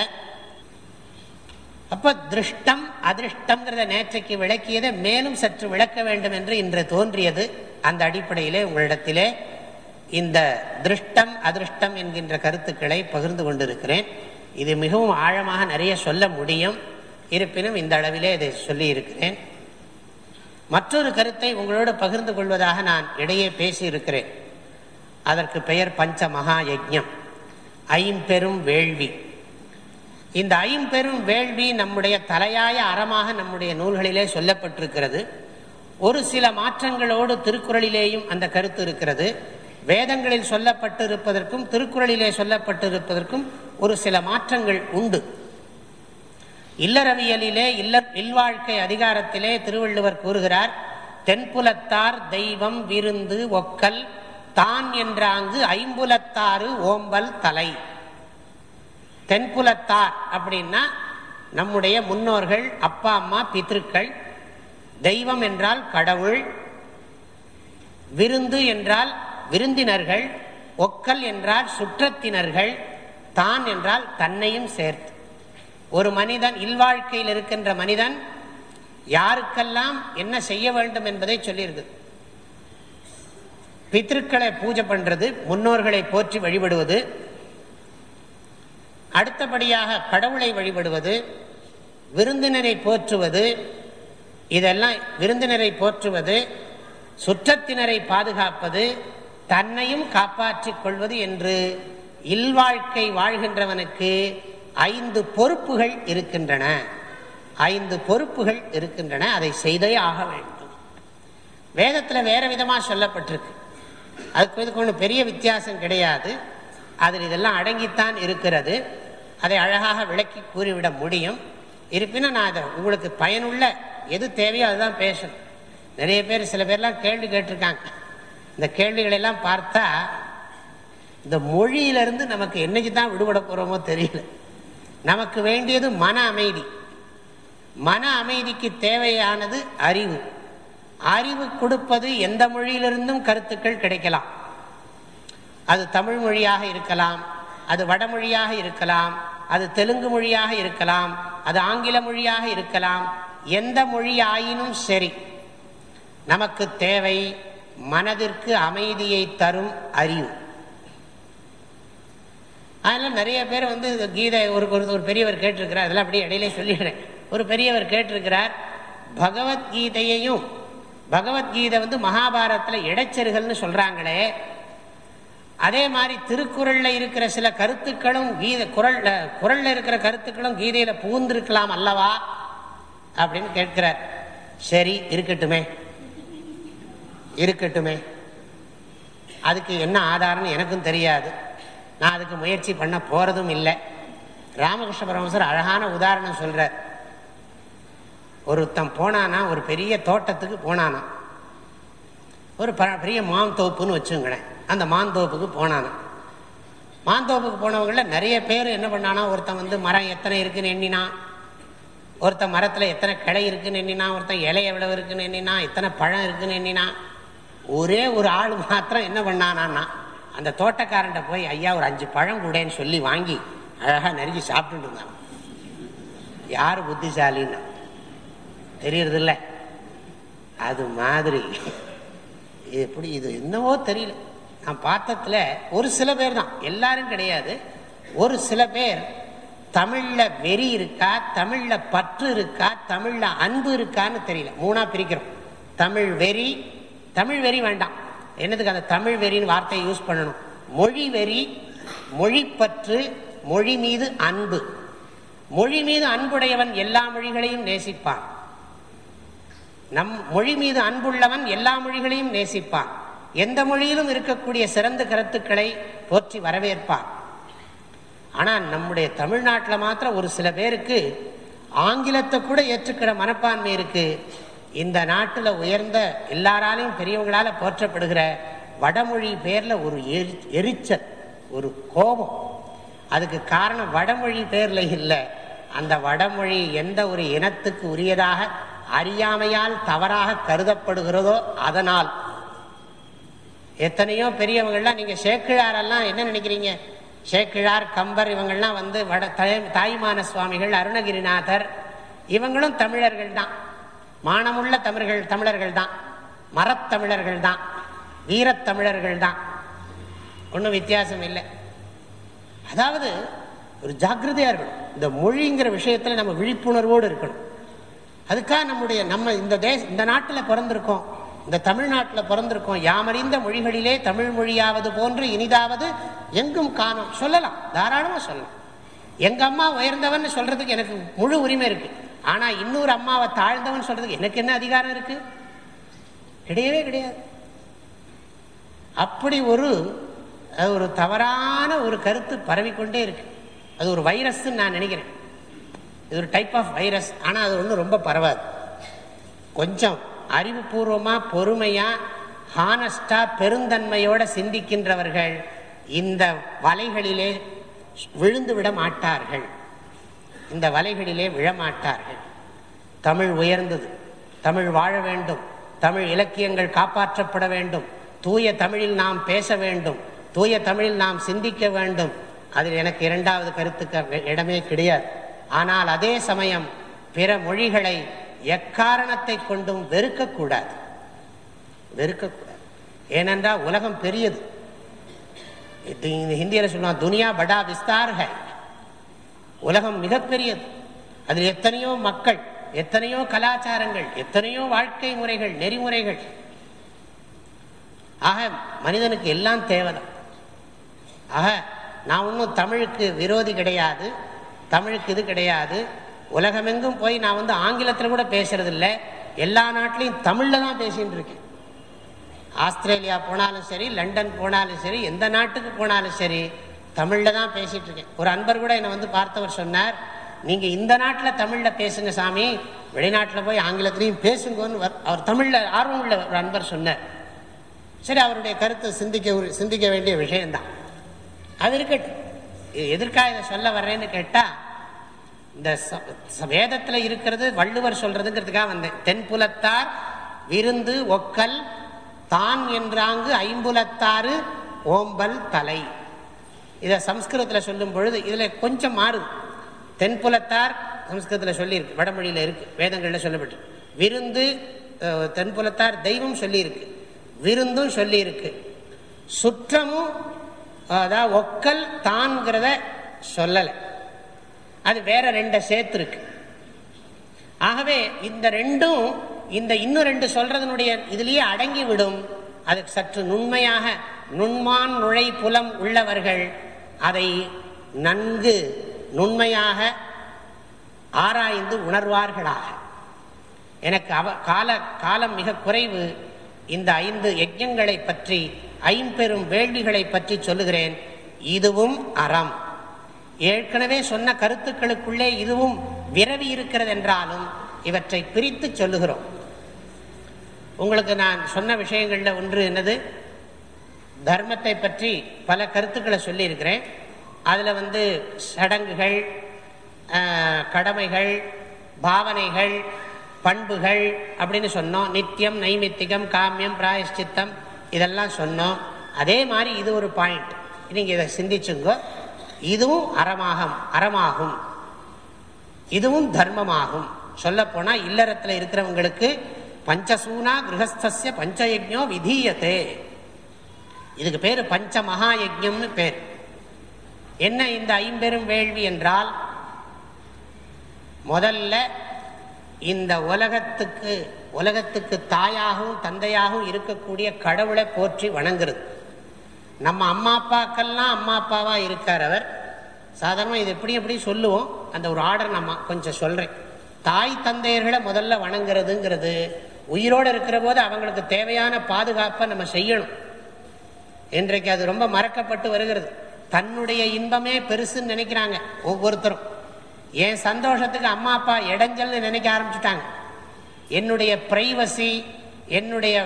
அப்ப திருஷ்டம் அதிருஷ்டம்ங்கிறத நேற்றைக்கு விளக்கியதை மேலும் சற்று விளக்க வேண்டும் என்று இன்று தோன்றியது. அந்த அடிப்படையிலே உங்களிடத்திலே இந்த திருஷ்டம் அதிருஷ்டம் என்கின்ற கருத்துக்களை பகிர்ந்து கொண்டிருக்கிறேன். இது மிகவும் ஆழமாக நிறைய சொல்ல முடியும். இருப்பினும் இந்த அளவிலே இதை சொல்லியிருக்கிறேன். மற்றொரு கருத்தை உங்களோடு பகிர்ந்து கொள்வதாக நான் இடையே பேசியிருக்கிறேன். அதற்கு பெயர் பஞ்ச மகா யஜ்ஞம் ஐம்பெரும் வேள்வி. இந்த ஐம்பெரும் வேள்வி நம்முடைய தலையாய அறமாக நம்முடைய நூல்களிலே சொல்லப்பட்டிருக்கிறது. ஒரு சில மாற்றங்களோடு திருக்குறளிலேயும் அந்த கருத்து இருக்கிறது. வேதங்களில் சொல்லப்பட்டிருப்பதற்கும் திருக்குறளிலே சொல்லப்பட்டிருப்பதற்கும் ஒரு சில மாற்றங்கள் உண்டு. இல்லறவியலிலே இல்ல இல்வாழ்க்கை அதிகாரத்திலே திருவள்ளுவர் கூறுகிறார் தென்புலத்தார் தெய்வம் விருந்து ஒக்கல் தான் என்றாங்கு ஐம்புலத்தாறு ஓம்பல் தலை. தென்புலத்தார் அப்படின்னா நம்முடைய முன்னோர்கள் அப்பா அம்மா பித்ருக்கள் தெய்வம் என்றால் கடவுள். விருந்து என்றால் விருந்தினர்கள். ஒக்கல் என்றால் சுற்றத்தினர்கள். தான் என்றால் தன்னையும் சேர்த்து. ஒரு மனிதன் இல்வாழ்க்கையில் இருக்கின்ற மனிதன் யாருக்கெல்லாம் என்ன செய்ய வேண்டும் என்பதை சொல்லியிருக்குது. பித்ருக்களை பூஜை பண்றது முன்னோர்களை போற்றி வழிபடுவது அடுத்தபடியாக கடவுளை வழிபடுவது விருந்தினரை போற்றுவது இதெல்லாம் விருந்தினரை போற்றுவது சுற்றத்தினரை பாதுகாப்பது தன்னையும் காப்பாற்றிக் கொள்வது என்று இல்வாழ்க்கை வாழ்கின்றவனுக்கு ஐந்து பொறுப்புகள் இருக்கின்றன. ஐந்து பொறுப்புகள் இருக்கின்றன. அதை செய்தே ஆக வேண்டும். வேதத்தில் வேற விதமாக சொல்லப்பட்டிருக்கு. அதுக்கு இதுக்கு ஒன்றும் பெரிய வித்தியாசம் கிடையாது. அதில் இதெல்லாம் அடங்கித்தான் இருக்கிறது. அதை அழகாக விளக்கி கூறிவிட முடியும். இருப்பினும் நான் அதை உங்களுக்கு பயனுள்ள எது தேவையோ அதுதான் பேசணும். நிறைய பேர் சில பேர்லாம் கேள்வி கேட்டிருக்காங்க. இந்த கேள்விகளெல்லாம் பார்த்தா இந்த மொழியிலிருந்து நமக்கு என்னைக்கு தான் விடுபட போகிறோமோ தெரியல. நமக்கு வேண்டியது மன அமைதி. மன அமைதிக்கு தேவையானது அறிவு. அறிவு கொடுப்பது எந்த மொழியிலிருந்தும் கருத்துக்கள் கிடைக்கலாம். அது தமிழ் மொழியாக இருக்கலாம் அது வடமொழியாக இருக்கலாம் அது தெலுங்கு மொழியாக இருக்கலாம் அது ஆங்கில மொழியாக இருக்கலாம் எந்த மொழி ஆயினும் சரி. நமக்கு தேவை மனதிற்கு அமைதியை தரும் அறிவு. அதெல்லாம் நிறைய பேர் வந்து கீதை ஒரு ஒரு ஒரு பெரியவர் கேட்டிருக்கிறார் அதெல்லாம் அப்படியே இடையிலே சொல்லிடுறேன். ஒரு பெரியவர் கேட்டிருக்கிறார் பகவத்கீதையையும் பகவத்கீதை வந்து மகாபாரதத்தில் இடைச்சர்கள்னு சொல்கிறாங்களே அதே மாதிரி திருக்குறளில் இருக்கிற சில கருத்துக்களும் கீதை குரல் குரலில் இருக்கிற கருத்துக்களும் கீதையில் புகுந்திருக்கலாம் அல்லவா? அப்படின்னு கேட்கிறார். சரி இருக்கட்டுமே. இருக்கட்டுமே. அதுக்கு என்ன ஆதாரம்னு எனக்கும் தெரியாது. நான் அதுக்கு முயற்சி பண்ண போகிறதும் இல்லை. ராமகிருஷ்ண பரமசர் அழகான உதாரணம் சொல்கிறார் ஒருத்தன் போனானா ஒரு பெரிய தோட்டத்துக்கு போனானா. ஒரு பெரிய மாந்தோப்புன்னு வச்சுங்களேன் அந்த மாந்தோப்புக்கு போனானா. மாந்தோப்புக்கு போனவங்கள நிறைய பேர் என்ன பண்ணானா ஒருத்தன் வந்து மரம் எத்தனை இருக்குன்னு எண்ணினா ஒருத்தன் மரத்தில் எத்தனை கிளை இருக்குன்னு எண்ணினா ஒருத்தன் இலை எவ்வளவு இருக்குன்னு எண்ணினா எத்தனை பழம் இருக்குன்னு எண்ணினா ஒரே ஒரு ஆள் மாத்திரம் என்ன பண்ணானா அந்த தோட்டக்காரன்ட்ட போய் ஐயா ஒரு அஞ்சு பழம் கூடன்னு சொல்லி வாங்கி அழகாக நெருங்கி சாப்பிட்டுட்டு இருந்தான் யாரு புத்திசாலின்னு? தெரியறதில்ல. அது மாதிரி. எப்படி இது என்னவோ தெரியல. நான் பார்த்ததுல ஒரு சில பேர் தான். எல்லாரும் கிடையாது. ஒரு சில பேர் தமிழ்ல வெறி இருக்கா தமிழ்ல பற்று இருக்கா தமிழ்ல அன்பு இருக்கான்னு தெரியல. மூணா பிரிக்கிறோம். தமிழ் வெறி தமிழ் வெறி வேண்டாம். என்னதுக்கு அந்த தமிழ் வெறின்னு வார்த்தையை யூஸ் பண்ணணும்? மொழி வெறி மொழிப்பற்று மொழி மீது அன்பு. மொழி மீது அன்புடையவன் எல்லா மொழிகளையும் நேசிப்பான். நம் மொழி மீது அன்புள்ளவன் எல்லா மொழிகளையும் நேசிப்பான். எந்த மொழியிலும் இருக்கக்கூடிய சிறந்த கருத்துக்களை போற்றி வரவேற்பான். ஆனால் நம்முடைய தமிழ்நாட்டில் மாத்திரம் ஒரு சில பேருக்கு ஆங்கிலத்தை கூட ஏற்றுக்கிற மனப்பான்மை இருக்கு. இந்த நாட்டில் உயர்ந்த எல்லாராலையும் பெரியவங்களால போற்றப்படுகிற வடமொழி பேரில் ஒரு எரிச்சல் ஒரு கோபம். அதுக்கு காரணம் வடமொழி பேரில் இல்லை. அந்த வடமொழி எந்த ஒரு இனத்துக்கு உரியதாக அறியாமையால் தவறாக கருதப்படுகிறதோ அதனால். எத்தனையோ பெரியவங்கள்லாம் நீங்க சேக்கிழாரெல்லாம் என்ன நினைக்கிறீங்க? சேக்கிழார் கம்பர் இவங்கள்லாம் வந்து வட தாய்மான சுவாமிகள் அருணகிரிநாதர் இவங்களும் தமிழர்கள் தான் மானமுள்ள தமிழர்கள் தமிழர்கள் தான் மரத்தமிழர்கள் தான் வீரத்தமிழர்கள் தான் ஒன்றும் வித்தியாசம் இல்லை. அதாவது ஒரு ஜாக்கிரதையாக இருக்கணும். இந்த மொழிங்கிற விஷயத்தில் நம்ம விழிப்புணர்வோடு இருக்கணும். அதுக்காக நம்முடைய நம்ம இந்த தேச இந்த நாட்டில் பிறந்திருக்கோம். இந்த தமிழ்நாட்டில் பிறந்திருக்கோம். யாமறிந்த மொழிகளிலே தமிழ் மொழியாவது போன்று இனிதாவது எங்கும் காணும். சொல்லலாம். தாராளமாக சொல்லலாம். எங்கள் அம்மா உயர்ந்தவன் சொல்கிறதுக்கு எனக்கு முழு உரிமை இருக்குது ஆனால் இன்னொரு அம்மாவை தாழ்ந்தவன் சொல்கிறதுக்கு எனக்கு என்ன அதிகாரம் இருக்குது கிடையவே கிடையாது. அப்படி ஒரு ஒரு தவறான ஒரு கருத்து பரவிக்கொண்டே இருக்கு. அது ஒரு வைரஸ்ன்னு நான் நினைக்கிறேன். இது ஒரு டைப் ஆஃப் வைரஸ் ஆனால் அது ஒன்றும் ரொம்ப பரவாது. கொஞ்சம் அறிவுபூர்வமாக பொறுமையாக ஹானஸ்டாக பெருந்தன்மையோடு சிந்திக்கின்றவர்கள் இந்த வலைகளிலே விழுந்து விட மாட்டார்கள். இந்த வலைகளிலே விழமாட்டார்கள் தமிழ் உயர்ந்தது. தமிழ் வாழ வேண்டும். தமிழ் இலக்கியங்கள் காப்பாற்றப்பட வேண்டும். தூய தமிழில் நாம் பேச வேண்டும். தூய தமிழில் நாம் சிந்திக்க வேண்டும். அதில் எனக்கு இரண்டாவது கருத்துக்கு இடமே கிடையாது. ஆனால் அதே சமயம் பிற மொழிகளை எக்காரணத்தை கொண்டும் வெறுக்கக்கூடாது. வெறுக்கக்கூடாது. ஏனென்றால் உலகம் பெரியது. ஹிந்தியில் சொல்லுவாங்க துனியா படா விஸ்தார்க உலகம் மிகப்பெரியது அதில் எத்தனையோ மக்கள் எத்தனையோ கலாச்சாரங்கள் எத்தனையோ வாழ்க்கை முறைகள் நெறிமுறைகள். ஆக மனிதனுக்கு எல்லாம் தேவைதான். ஆக நான் ஒன்றும் தமிழுக்கு விரோதி கிடையாது. தமிழுக்கு இது கிடையாது. உலகமெங்கும் போய் நான் வந்து ஆங்கிலத்தில் கூட பேசுறது இல்லை எல்லா நாட்டிலையும் தமிழில் தான் பேசிகிட்டு இருக்கேன். ஆஸ்திரேலியா போனாலும் சரி லண்டன் போனாலும் சரி எந்த நாட்டுக்கு போனாலும் சரி தமிழில் தான் பேசிகிட்டு இருக்கேன். ஒரு அன்பர் கூட என்னை வந்து பார்த்தவர் சொன்னார் நீங்கள் இந்த நாட்டில் தமிழில் பேசுங்க சாமி வெளிநாட்டில் போய் ஆங்கிலத்திலையும் பேசுங்கன்னு அவர் தமிழில் ஆர்வம் உள்ள ஒரு அன்பர் சொன்னார். சரி அவருடைய கருத்தை சிந்திக்க சிந்திக்க வேண்டிய விஷயம்தான். அது இருக்கட்டும். எதற்காக இதை சொல்ல வர்றேன்னு கேட்டா இந்த வேதத்துல இருக்கிறது வள்ளுவர் சொல்றதுங்கிறதுக்காக வந்தேன். தென்புலத்தார் விருந்து ஒக்கல் தான் என்றாங்கு ஐம்புலத்தாறு ஓம்பல் தலை. இதை சம்ஸ்கிருதத்தில் சொல்லும் பொழுது இதில் கொஞ்சம் மாறுது தென்புலத்தார் சம்ஸ்கிருதத்தில் சொல்லியிருக்கு வடமொழியில் இருக்கு வேதங்களில் சொல்லப்பட்டு. விருந்து தென்புலத்தார் தெய்வம் சொல்லியிருக்கு. விருந்தும் சொல்லியிருக்கு. சுற்றமும் அதாவது ஒக்கல் தான்கிறத சொல்லலை. அது வேற ரெண்டை சேர்த்துருக்கு. ஆகவே இந்த ரெண்டும் இந்த இன்னும் ரெண்டு சொல்றதனுடைய இதுலேயே அடங்கிவிடும். அது சற்று நுண்மையாக நுண்மான் நுழை புலம் உள்ளவர்கள் அதை நன்கு நுண்மையாக ஆராய்ந்து உணர்வார்களாக. எனக்கு அவ கால காலம் மிக குறைவு. இந்த ஐந்து யஜ்யங்களை பற்றி ஐம்பெரும் வேள்விகளை பற்றி சொல்லுகிறேன். இதுவும் அறம். ஏற்கனவே சொன்ன கருத்துக்களுக்குள்ளே இதுவும் விரவி இருக்கிறது என்றாலும் இவற்றை பிரித்து சொல்லுகிறோம். உங்களுக்கு நான் சொன்ன விஷயங்களில் ஒன்று என்னது? தர்மத்தை பற்றி பல கருத்துக்களை சொல்லியிருக்கிறேன். அதில் வந்து சடங்குகள் கடமைகள் பாவனைகள் பண்புகள் அப்படின்னு சொன்னோம். நித்தியம் நைமித்திகம் காமியம் பிராயஷ்சித்தம் இதெல்லாம் சொன்னோம். அதே மாதிரி இது ஒரு பாயிண்ட் நீங்கள் இதை சிந்திச்சுங்க. இதுவும் அறமாகும் அறமாகும். இதுவும் தர்மமாகும். சொல்லப்போனால் இல்லறத்தில் இருக்கிறவங்களுக்கு பஞ்சசூனா கிரகஸ்திய பஞ்சயஜோ விதீயத்தே இதுக்கு பேர் பஞ்ச மகா யஜ்யம்னு பேர். என்ன இந்த ஐம்பெரும் வேள்வி என்றால் முதல்ல இந்த உலகத்துக்கு உலகத்துக்கு தாயாகவும் தந்தையாகவும் இருக்கக்கூடிய கடவுளை போற்றி வணங்குறது. நம்ம அம்மா அப்பாக்கெல்லாம் அம்மா அப்பாவா இருக்கார் அவர். சாதாரணமாக இது எப்படி எப்படி சொல்லுவோம். அந்த ஒரு ஆர்டர் நம்ம கொஞ்சம் சொல்றேன். தாய் தந்தையர்களை முதல்ல வணங்குறதுங்கிறது உயிரோடு இருக்கிற போது அவங்களுக்கு தேவையான பாதுகாப்பை நம்ம செய்யணும். இன்றைக்கு அது ரொம்ப மறக்கப்பட்டு வருகிறது. தன்னுடைய இன்பமே பெருசுன்னு நினைக்கிறாங்க ஒவ்வொருத்தரும். என் சந்தோஷத்துக்கு அம்மா அப்பா இடைஞ்சல்னு நினைக்க ஆரம்பிச்சுட்டாங்க. என்னுடைய பிரைவசி என்னுடைய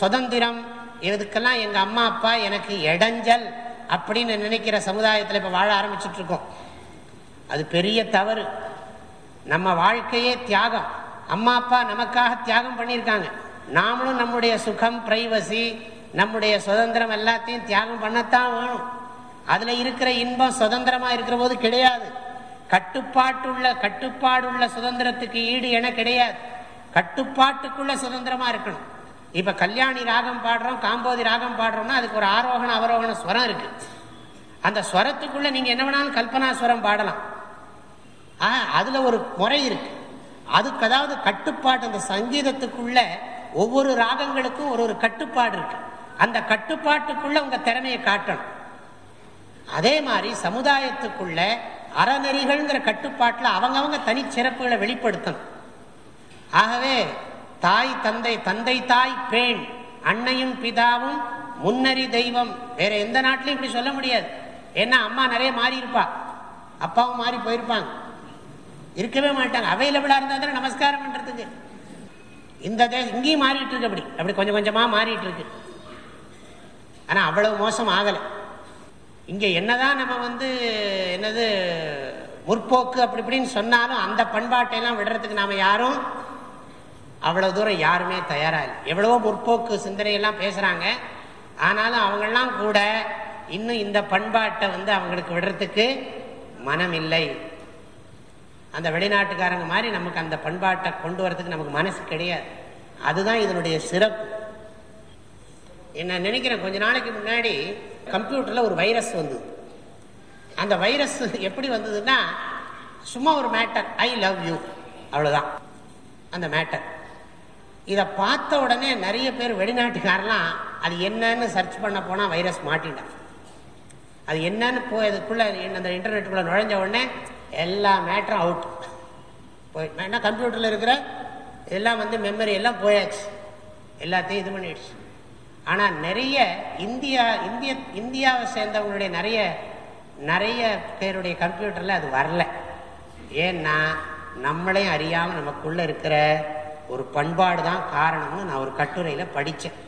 சுதந்திரம் இதுக்கெல்லாம் எங்க அம்மா அப்பா எனக்கு இடைஞ்சல் அப்படின்னு நினைக்கிற சமுதாயத்தில் இப்ப வாழ ஆரம்பிச்சுட்டு இருக்கோம் அது பெரிய தவறு. நம்ம வாழ்க்கையே தியாகம். அம்மா அப்பா நமக்காக தியாகம் பண்ணியிருக்காங்க. நாமளும் நம்முடைய சுகம் பிரைவசி நம்முடைய சுதந்திரம் எல்லாத்தையும் தியாகம் பண்ணத்தான் வேணும். அதுல இருக்கிற இன்பம் சுதந்திரமா இருக்கிற போது கிடையாது. கட்டுப்பாட்டுள்ள கட்டுப்பாடுள்ள சுதந்திரத்துக்கு ஈடு என கிடையாது. கட்டுப்பாட்டுக்குள்ள சுதந்திரமா இருக்கணும். இப்ப கல்யாணி ராகம் பாடுறோம் காம்போதி ராகம் பாடுறோம்னா அதுக்கு ஒரு ஆரோகண அவரோகண ஸ்வரம் இருக்கு. அந்த ஸ்வரத்துக்குள்ள நீங்க என்ன வேணாலும் கல்பனா ஸ்வரம் பாடலாம். அதுல ஒரு முறை இருக்கு. அதுக்கு அதாவது கட்டுப்பாடு அந்த சங்கீதத்துக்குள்ள ஒவ்வொரு ராகங்களுக்கும் ஒரு ஒரு கட்டுப்பாடு இருக்கு. அந்த கட்டுப்பாட்டுக்குள்ள உங்க திறமையை காட்டணும். அதே மாதிரி சமுதாயத்துக்குள்ள அறநெறிகள்ங்கிற கட்டுப்பாட்டில் அவங்கவங்க தனிச்சிறப்புகளை வெளிப்படுத்தணும். ஆகவே தாய் தந்தை தந்தை தாய் பேண் அன்னையும் பிதாவும் முன்னறி தெய்வம். வேற எந்த நாட்டிலையும் இப்படி சொல்ல முடியாது. ஏன்னா அம்மா நிறைய மாறி இருப்பா அப்பாவும் மாறி போயிருப்பாங்க. இருக்கவே மாட்டாங்க. அவைலபிளா இருந்தா தானே நமஸ்காரம் பண்றதுக்கு. இந்த தேசம் இங்கேயும் மாறிட்டு இருக்கு அப்படி. அப்படி கொஞ்சம் கொஞ்சமா மாறிட்டு இருக்கு. ஆனா அவ்வளவு மோசம் ஆகலை. இங்கே என்னதான் நம்ம வந்து என்னது முற்போக்கு அப்படி இப்படின்னு சொன்னாலும் அந்த பண்பாட்டை எல்லாம் விடுறதுக்கு நாம் யாரும் அவ்வளோ தூரம் யாருமே தயாராக இல்லை. எவ்வளவோ முற்போக்கு சிந்தனையெல்லாம் பேசுகிறாங்க ஆனாலும் அவங்கெல்லாம் கூட இன்னும் இந்த பண்பாட்டை வந்து அவங்களுக்கு விடுறதுக்கு மனம் இல்லை அந்த வெளிநாட்டுக்காரங்க மாதிரி நமக்கு அந்த பண்பாட்டை கொண்டு வரதுக்கு நமக்கு மனசு கிடையாது. அதுதான் இதனுடைய சிறப்பு. என்ன நினைக்கிறேன் கொஞ்ச நாளைக்கு முன்னாடி கம்ப்யூட்டரில் ஒரு வைரஸ் வந்தது. அந்த வைரஸ் எப்படி வந்ததுன்னா சும்மா ஒரு மேட்டர் ஐ லவ் யூ அவ்வளோதான் அந்த மேட்டர் இதை பார்த்த உடனே நிறைய பேர் வெளிநாட்டுக்காரெல்லாம் அது என்னன்னு சர்ச் பண்ண போனால் வைரஸ் மாட்டினான் அது என்னன்னு போய் அதுக்குள்ளே அந்த இன்டர்நெட்டுக்குள்ளே நுழைஞ்ச உடனே எல்லா மேட்டரும் அவுட் போய் ஏன்னா கம்ப்யூட்டரில் இருக்கிற? எல்லாம் வந்து மெமரி எல்லாம் போயாச்சு. எல்லாத்தையும் இது பண்ணிடுச்சு. ஆனால் நிறைய இந்தியா இந்திய இந்தியாவை சேர்ந்தவங்களுடைய நிறைய நிறைய பேருடைய கம்ப்யூட்டரில் அது வரல. ஏன்னா நம்மளையும் அறியாமல் நமக்குள்ள இருக்கிற ஒரு பண்பாடு தான் காரணம்னு நான் ஒரு கட்டுரையில் படித்தேன்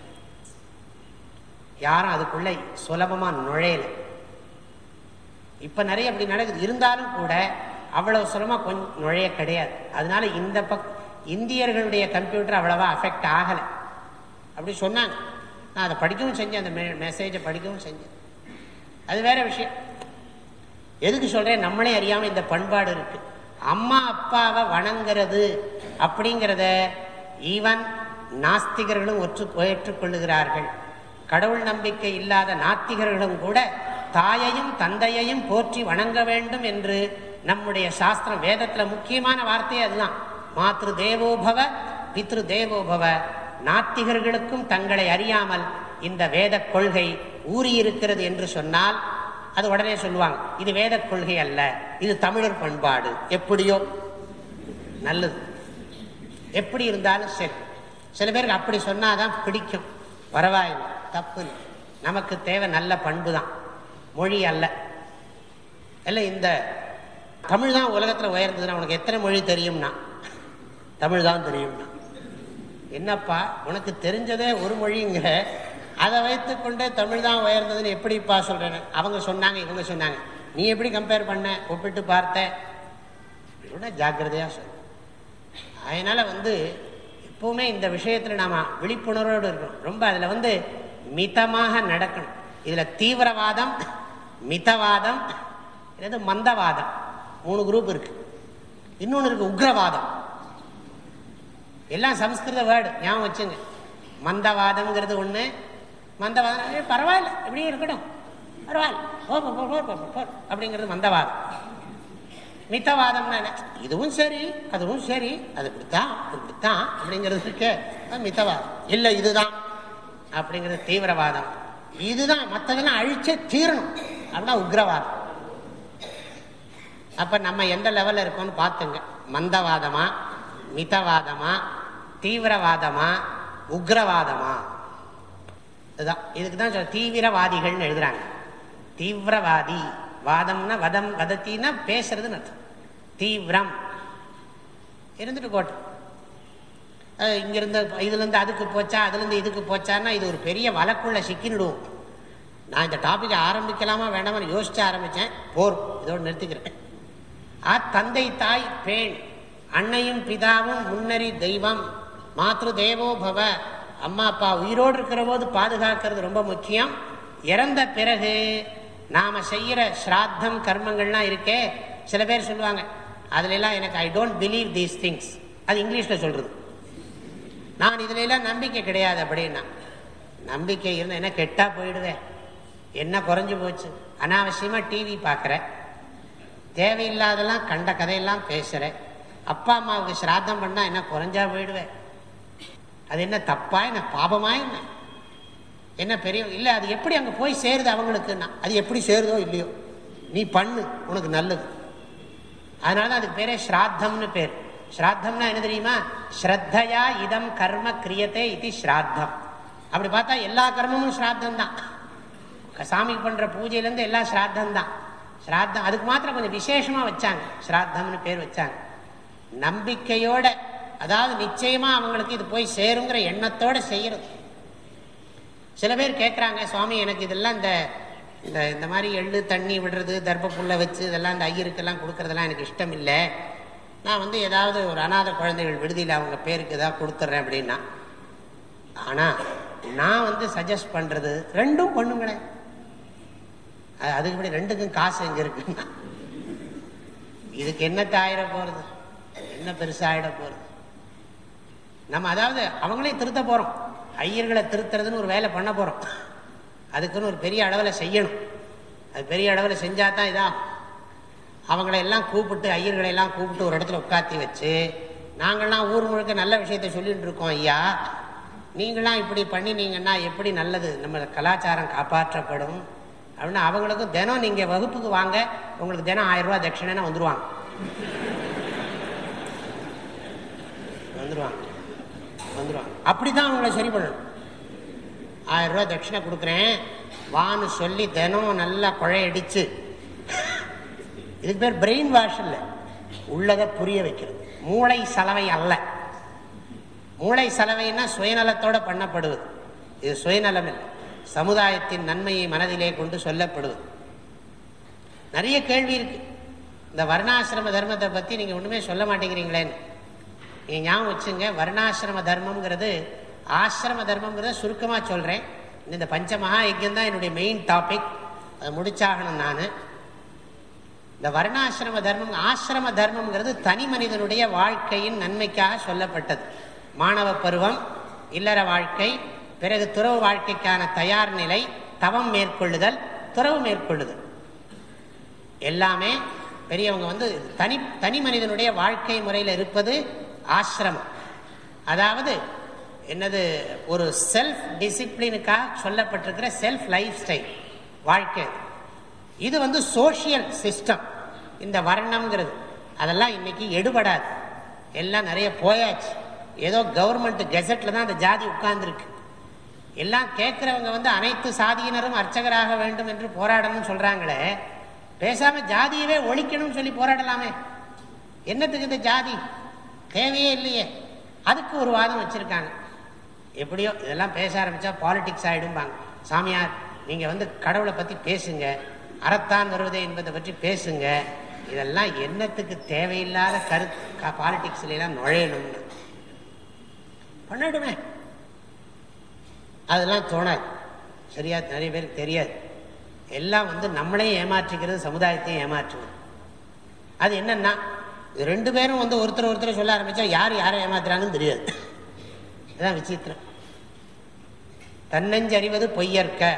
யாரும் அதுக்குள்ள சுலபமாக நுழையல. இப்போ நிறைய அப்படி நடக்குது. இருந்தாலும் கூட அவ்வளவு சுலமா கொஞ்சம் நுழைய கிடையாது. அதனால இந்த பக் இந்தியர்களுடைய கம்ப்யூட்டர் அவ்வளவா அஃபெக்ட் ஆகலை. அப்படி சொன்னாங்க. நான் அதை படிக்கவும் செஞ்சேன் அந்த மெசேஜை படிக்கவும் செஞ்சேன். அது வேற விஷயம். எதுக்கு சொல்றேன்? நம்மளே அறியாமல் இந்த பண்பாடு இருக்கு. அம்மா அப்பாவை வணங்குறது அப்படிங்கிறத ஈவன் நாஸ்திகர்களும் ஒற்று ஏற்றுக்கொள்ளுகிறார்கள். கடவுள் நம்பிக்கை இல்லாத நாத்திகர்களும் கூட தாயையும் தந்தையையும் போற்றி வணங்க வேண்டும் என்று நம்முடைய சாஸ்திரம் வேதத்தில் முக்கியமான வார்த்தையே அதுதான். மாத்ரு தேவோபவ பித்ரு தேவோபவ நாத்திகர்களுக்கும் தங்களை அறியாமல் இந்த வேத கொள்கை ஊறியிருக்கிறது என்று சொன்னால் அது உடனே சொல்லுவாங்க இது வேத கொள்கை அல்ல இது தமிழர் பண்பாடு. எப்படியோ? நல்லது. எப்படி இருந்தாலும் சரி. சில பேருக்கு அப்படி சொன்னாதான் பிடிக்கும். பரவாயில்லை தப்பு நமக்கு தேவை நல்ல பண்பு தான் மொழி அல்ல. இல்லை இந்த தமிழ் தான் உலகத்தில் உயர்ந்ததுன்னா உனக்கு எத்தனை மொழி தெரியும்னா? தமிழ் தான் தெரியும்னா. என்னப்பா உனக்கு தெரிஞ்சதே ஒரு மொழிங்கிற அதை வைத்துக்கொண்டே தமிழ் தான் உயர்ந்ததுன்னு எப்படிப்பா சொல்றேன் அவங்க சொன்னாங்க இவங்க சொன்னாங்க. நீ எப்படி கம்பேர் பண்ண? ஒப்பிட்டு பார்த்த இவ்வளோ ஜாக்கிரதையாக சொல்லு. அதனால வந்து எப்பவுமே இந்த விஷயத்தில் நாம விழிப்புணர்வோடு இருக்கணும். ரொம்ப அதில் வந்து மிதமாக நடக்கணும். இதில் தீவிரவாதம் மிதவாதம் இது மந்தவாதம். மூணு குரூப் இருக்கு. இன்னொன்று இருக்கு உக்ரவாதம். எல்லாம் சம்ஸ்கிருத வேர்டு ஞாபகம் வச்சுங்க. மந்தவாதம்ங்கிறது ஒன்று மந்தவாதம் பரவாயில்ல இப்படியே இருக்கட்டும். பரவாயில்ல. போ போ, போ, அப்படிங்கிறது மந்தவாதம். மித்தவாதம்னா என்ன இதுவும் சரி அதுவும் சரி அது இப்படித்தான் இப்படித்தான் அப்படிங்கிறது இருக்கே. மித்தவாதம். இல்லை இதுதான் அப்படிங்கிறது தீவிரவாதம். இதுதான் மற்றதெல்லாம் அழிச்சே தீரணும். அப்படின்னா உக்ரவாதம். அப்ப நம்ம எந்த லெவல்ல இருக்கோம்னு பார்த்துங்க. மந்தவாதமா மிதவாதமா தீவிரவாதமா? உக்ரவாதமா? இதுதான். இதுக்கு தான் சொல்ல தீவிரவாதிகள்னு எழுதுறாங்க. தீவிரவாதி. வாதம்னா வதம் வதத்தின்னா பேசுறதுன்னு அர்த்தம். தீவிரம். இருந்துட்டு போட்டோம் இங்கிருந்து இதுலேருந்து அதுக்கு போச்சா அதுலேருந்து இதுக்கு போச்சான்னா இது ஒரு பெரிய வழக்குள்ள சிக்கிடுவோம் நான் இந்த டாப்பிக்கை ஆரம்பிக்கலாமா வேண்டாமான்னு யோசிச்சு ஆரம்பித்தேன் போர். இதோடு நிறுத்திக்கிறேன். ஆ தந்தை தாய் பேண் அன்னையும் பிதாவும் முன்னறி தெய்வம். மாத்ரு தேவோ பவ. அம்மா அப்பா உயிரோடு இருக்கிற போது பாதுகாக்கிறது ரொம்ப முக்கியம். இறந்த பிறகு நாம செய்யற ஸ்ராத்தம் கர்மங்கள்லாம் இருக்கே. சில பேர் சொல்லுவாங்க அதுல எல்லாம் எனக்கு I don't believe these things அது இங்கிலீஷ்ல சொல்றது. நான் இதுல எல்லாம் நம்பிக்கை கிடையாது அப்படின்னா நம்பிக்கை இருந்தா என்ன கெட்டா போயிடுவேன் என்ன குறைஞ்சு போச்சு? அனாவசியமா டிவி பார்க்குறேன் தேவையில்லாதெல்லாம் கண்ட கதையெல்லாம் பேசுறேன் அப்பா அம்மாவுக்கு சிராத்தம் பண்ணா என்ன குறைஞ்சா போயிடுவேன் அது என்ன தப்பா என்ன பாபமா என்ன? என்ன பெரிய இல்லை அது எப்படி அங்கே போய் சேருது அவங்களுக்குன்னா? அது எப்படி சேருதோ இல்லையோ? நீ பண்ணு உனக்கு நல்லது. அதனால தான் அதுக்கு பேரே ஸ்ராத்தம்னு பேர். ஸ்ராத்தம்னா என்ன தெரியுமா? ஸ்ரத்தையா இதம் கர்ம கிரியத்தை இது ஸ்ராத்தம். அப்படி பார்த்தா எல்லா கர்மமும் ஸ்ராத்தம் தான் சாமிக்கு பண்ற பூஜையிலேருந்து எல்லாம் ஸ்ராத்தம் தான் ஸ்ராத்தம் அதுக்கு மாத்திரம் கொஞ்சம் விசேஷமா வச்சாங்க. ஸ்ராத்தம்னு பேர் வச்சாங்க. நம்பிக்கையோட அதாவது நிச்சயமா அவங்களுக்கு இது போய் சேருங்கிற எண்ணத்தோட செய்யறது. சில பேர் கேட்குறாங்க சுவாமி எனக்கு இதெல்லாம் இந்த இந்த இந்த மாதிரி எள்ளு தண்ணி விடுறது தர்ப்ப புல்லை வச்சு இதெல்லாம் இந்த ஐயருக்கெல்லாம் கொடுக்கறதெல்லாம் எனக்கு இஷ்டம் இல்லை நான் வந்து ஏதாவது ஒரு அநாத குழந்தைகள் விடுதியில் அவங்க பேருக்கு ஏதாவது கொடுத்துட்றேன் அப்படின்னா ஆனால் நான் வந்து சஜஸ்ட் பண்ணுறது ரெண்டும் பண்ணுங்களேன் அது- அதுக்கு இப்படி ரெண்டுக்கும் காசு எங்கே இருக்குன்னா இதுக்கு என்னத்தை ஆயிட போகிறது என்ன பெருசாகிட போகிறது நம்ம அதாவது அவங்களையும் திருத்த போகிறோம் ஐயர்களை திருத்துறதுன்னு ஒரு வேலை பண்ண போகிறோம் அதுக்குன்னு ஒரு பெரிய அளவில் செய்யணும். அது பெரிய அளவில் செஞ்சால் தான் இதான் அவங்கள எல்லாம் கூப்பிட்டு ஐயர்களை எல்லாம் கூப்பிட்டு ஒரு இடத்துல உட்காத்தி வச்சு நாங்கள்லாம் ஊர் முழுக்க நல்ல விஷயத்தை சொல்லிட்டு இருக்கோம் ஐயா. நீங்களாம் இப்படி பண்ணினீங்கன்னா எப்படி நல்லது? நம்ம கலாச்சாரம் காப்பாற்றப்படும். அப்படின்னு அவங்களுக்கும் தினம் நீங்கள் வகுப்புக்கு வாங்க உங்களுக்கு தினம் ஆயிரம் ரூபாய் வந்துடுவாங்க வந்துடுவாங்க வந்துடுவாங்க அப்படிதான் அவங்கள சரி பண்ணணும். ஆயிரம் ரூபாய் தட்சிணை கொடுக்குறேன். வான்னு சொல்லி தினம் நல்லா குழையடிச்சு. இதுக்கு பேர் பிரெயின் வாஷ் இல்லை. உள்ளதை புரிய வைக்கிறது. மூளை சலவை அல்ல. மூளை சலவைன்னா சுயநலத்தோடு பண்ணப்படுவது. இது சுயநலம் இல்லை. சமுதாயத்தின் நன்மையை மனதிலே கொண்டு சொல்லப்படுவது. நிறைய கேள்வி இருக்கு. இந்த வர்ணாசிரம தர்மத்தை பற்றி நீங்கள் ஒன்றுமே சொல்ல மாட்டேங்கிறீங்களேன்னு. ஞாபகம் வச்சுங்க வர்ணாசிரம தர்மம்ங்கிறது ஆசிரம தர்மம்ங்கிறத சுருக்கமாக சொல்கிறேன் இந்த பஞ்சமகா யஜ்யம் தான் என்னுடைய மெயின் டாபிக் அதை முடிச்சாகணும் நான். இந்த வர்ணாசிரம தர்மம் ஆசிரம தர்மம்ங்கிறது தனி மனிதனுடைய வாழ்க்கையின் நன்மைக்காக சொல்லப்பட்டது. மாணவ பருவம் இல்லற வாழ்க்கை பிறகு துறவு வாழ்க்கைக்கான தயார் நிலை தவம் மேற்கொள்ளுதல் துறவு மேற்கொள்ளுதல். எல்லாமே பெரியவங்க வந்து தனி தனி மனிதனுடைய வாழ்க்கை முறையில் இருப்பது ஆசிரமம். அதாவது என்னது ஒரு செல்ஃப் டிசிப்ளினுக்காக சொல்லப்பட்டிருக்கிற செல்ஃப் லைஃப் ஸ்டைல் வாழ்க்கை. இது வந்து சோஷியல் சிஸ்டம் இந்த வர்ணம்ங்கிறது. அதெல்லாம் இன்னைக்கு எடுபடாது. எல்லாம் நிறைய போயாச்சு. ஏதோ கவர்மெண்ட் கெசட்ல தான் அந்த ஜாதி உட்கார்ந்துருக்கு. எல்லாம் கேட்குறவங்க வந்து அனைத்து சாதியினரும் அர்ச்சகராக வேண்டும் என்று போராடணும்னு சொல்றாங்களே. பேசாம ஜாதியவே ஒழிக்கணும்னு சொல்லி போராடலாமே. என்னத்துக்கு இந்த ஜாதி? தேவையே இல்லையே. அதுக்கு ஒரு வாதம் வச்சிருக்காங்க. எப்படியோ இதெல்லாம் பேச ஆரம்பிச்சா பாலிடிக்ஸ் ஆகிடும்பாங்க சாமியார் நீங்க வந்து கடவுளை பத்தி பேசுங்க. அறத்தான் வருவதே என்பதை பற்றி பேசுங்க. இதெல்லாம் என்னத்துக்கு தேவையில்லாத கருத்து பாலிடிக்ஸ்ல எல்லாம் நுழையணும்னு. பண்ணிடுமே அதெல்லாம் தோணாது. சரியா நிறைய பேருக்கு தெரியாது. எல்லாம் வந்து நம்மளையும் ஏமாற்றிக்கிறது சமுதாயத்தையும் ஏமாற்றுவது. அது என்னன்னா ரெண்டு பேரும் வந்து ஒருத்தர் ஒருத்தர் சொல்ல ஆரம்பிச்சா யார் யாரை ஏமாத்துறாங்கன்னு தெரியாது. இதுதான் விசித்திரம். தன்னஞ்சறிவது பொய்யற்க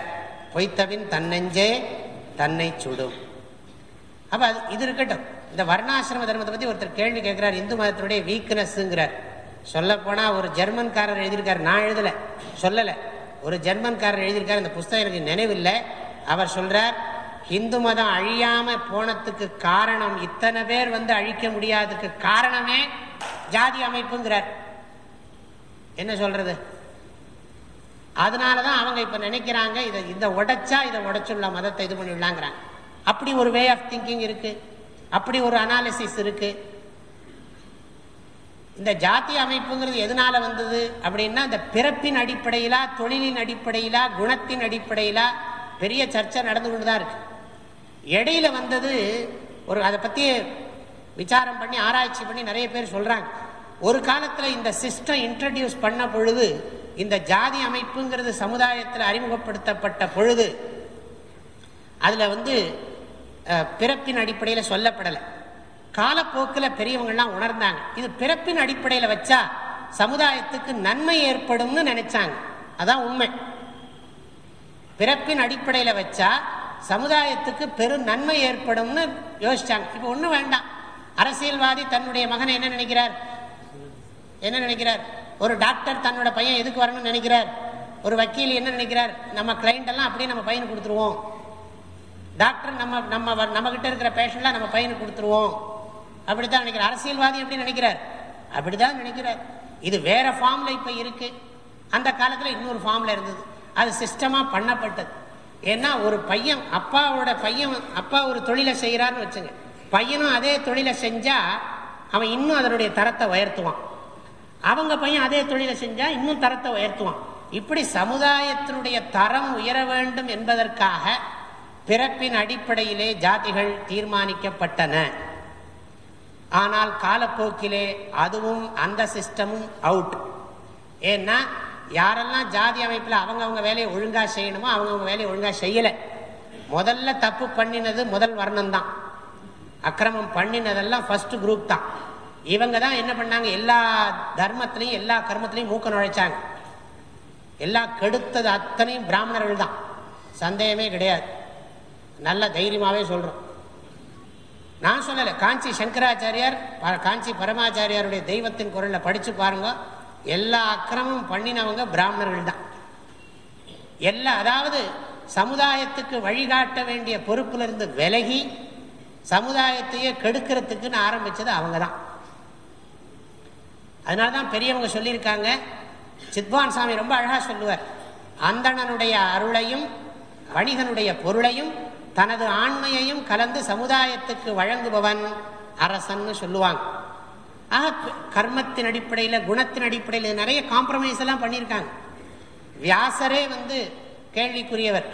பொய்த்தவின் தன்னஞ்சே தன்னை சுடும். அப்ப அது இது இருக்கட்டும். இந்த வர்ணாசிரம தர்மத்தை பத்தி ஒருத்தர் கேள்வி கேட்கிறார் இந்து மதத்தினுடைய வீக்னஸ்ங்கிறார் சொல்ல போனா ஒரு ஜெர்மன்காரர் எழுதியிருக்கார் நான் எழுதல சொல்லல. ஒரு ஜெர்மன்காரர் எழுதியிருக்காரு இந்த புஸ்தகம் எனக்கு நினைவில்லை. அவர் சொல்றார் இந்து மதம் அழியாம போனதுக்கு காரணம் இத்தனை பேர் வந்து அழிக்க முடியாததுக்கு காரணமே ஜாதி அமைப்புங்கிறார். என்ன சொல்றது? அதனாலதான் அவங்க இப்ப நினைக்கிறாங்க இதை இதை உடைச்சா இதை உடைச்சுள்ள மதத்தை இது பண்ணிடலாங்கிறாங்க. அப்படி ஒரு வே ஆஃப் திங்கிங் இருக்கு. அப்படி ஒரு அனாலிசிஸ் இருக்கு. இந்த ஜாதி அமைப்புங்கிறது எதனால வந்தது அப்படின்னா இந்த பிறப்பின் அடிப்படையிலா தொழிலின் அடிப்படையிலா குணத்தின் அடிப்படையிலா பெரிய சர்ச்சை நடந்து கொண்டு தான் இருக்கு. இடையில வந்தது ஒரு அதை பத்தி விசாரம் பண்ணி ஆராய்ச்சி பண்ணி நிறைய பேர் சொல்றாங்க. ஒரு காலத்துல இந்த சிஸ்டம் இன்ட்ரடியூஸ் பண்ண பொழுது இந்த ஜாதி அமைப்புங்கிறது சமுதாயத்தில் அறிமுகப்படுத்தப்பட்ட பொழுது அதுல வந்து பிறப்பின் அடிப்படையில் சொல்லப்படலை. காலப்போக்கில் பெரியவங்கள்லாம் உணர்ந்தாங்க. இது பிறப்பின் அடிப்படையில் வச்சா சமுதாயத்துக்கு நன்மை ஏற்படும்னு நினைச்சாங்க. அதான் உண்மை. பிறப்பின் அடிப்படையில் வச்சா சமுதாயத்துக்கு பெரும் நன்மை ஏற்படும்னு யோசிச்சாங்க. இப்போ ஒன்றும் வேண்டாம். அரசியல்வாதி தன்னுடைய மகனை என்ன நினைக்கிறார்? என்ன நினைக்கிறார்? ஒரு டாக்டர் தன்னோட பையன் எதுக்கு வரணும்னு நினைக்கிறார்? ஒரு வக்கீல் என்ன நினைக்கிறார்? நம்ம கிளைண்ட் எல்லாம் அப்படியே நம்ம பையன் கொடுத்துருவோம். டாக்டர் நம்ம நம்ம வ- நம்ம கிட்ட இருக்கிற பேஷண்ட்லாம் நம்ம பையனுக்கு கொடுத்துருவோம். அப்படித்தான் நினைக்கிறார். அரசியல்வாதி எப்படி நினைக்கிறார்? அப்படிதான் நினைக்கிறார். இது வேற ஃபார்ம்ல இப்போ இருக்கு. அந்த காலத்தில் இன்னொரு ஃபார்ம்ல இருந்தது. அது சிஸ்டமா பண்ணப்பட்டது. ஏன்னா ஒரு பையன் அப்பாவோட பையன் அப்பா ஒரு தொழிலை செய்கிறான்னு வச்சுங்க. பையனும் அதே தொழிலை செஞ்சால் அவன் இன்னும் அதனுடைய தரத்தை உயர்த்துவான். அவங்க பையன் அதே தொழிலை செஞ்சால் இன்னும் தரத்தை உயர்த்துவான். இப்படி சமுதாயத்தினுடைய தரம் உயர வேண்டும் என்பதற்காக பிறப்பின் அடிப்படையிலே ஜாதிகள் தீர்மானிக்கப்பட்டன. ஆனால் காலப்போக்கிலே அதுவும் அந்த சிஸ்டமும் அவுட் ஏன்னா யாரெல்லாம் ஜாதி அமைப்பில் அவங்கவுங்க வேலையை ஒழுங்காக செய்யணுமோ அவங்கவுங்க வேலையை ஒழுங்காக செய்யலை. முதல்ல தப்பு பண்ணினது முதல் வர்ணம் தான் அக்கிரமம் பண்ணினதெல்லாம் ஃபஸ்ட்டு குரூப் தான். இவங்க தான் என்ன பண்ணாங்க? எல்லா தர்மத்திலையும் எல்லா கர்மத்திலையும் மூக்க நுழைச்சாங்க. எல்லா கெடுத்தது அத்தனையும் பிராமணர்கள் தான். சந்தேகமே கிடையாது. நல்ல தைரியமாகவே சொல்கிறோம் நான் சொல்லலை. காஞ்சி சங்கராச்சாரியார் ப- காஞ்சி பரமாச்சாரியாருடைய தெய்வத்தின் குரலில் படித்து பாருங்கள் எல்லா அக்கிரமும் பண்ணினவங்க பிராமணர்கள் தான் எல்லா அதாவது சமுதாயத்துக்கு வழிகாட்ட வேண்டிய பொறுப்புல இருந்து விலகி சமுதாயத்தையே கெடுக்கிறதுக்குன்னு ஆரம்பிச்சது அவங்க தான் அதனாலதான் பெரியவங்க சொல்லியிருக்காங்க சித்வான் சாமி ரொம்ப அழகா சொல்லுவார் அந்தணனுடைய அருளையும் வணிகனுடைய பொருளையும் தனது ஆண்மையையும் கலந்து சமுதாயத்துக்கு வழங்குபவன் அரசன்னு சொல்லுவாங்க. கர்மத்தின் அடிப்படையில் குணத்தின் அடிப்படையில் நிறைய காம்ப்ரமைஸ் எல்லாம் பண்ணியிருக்காங்க. வியாசரே வந்து கேள்விக்குரியவர்.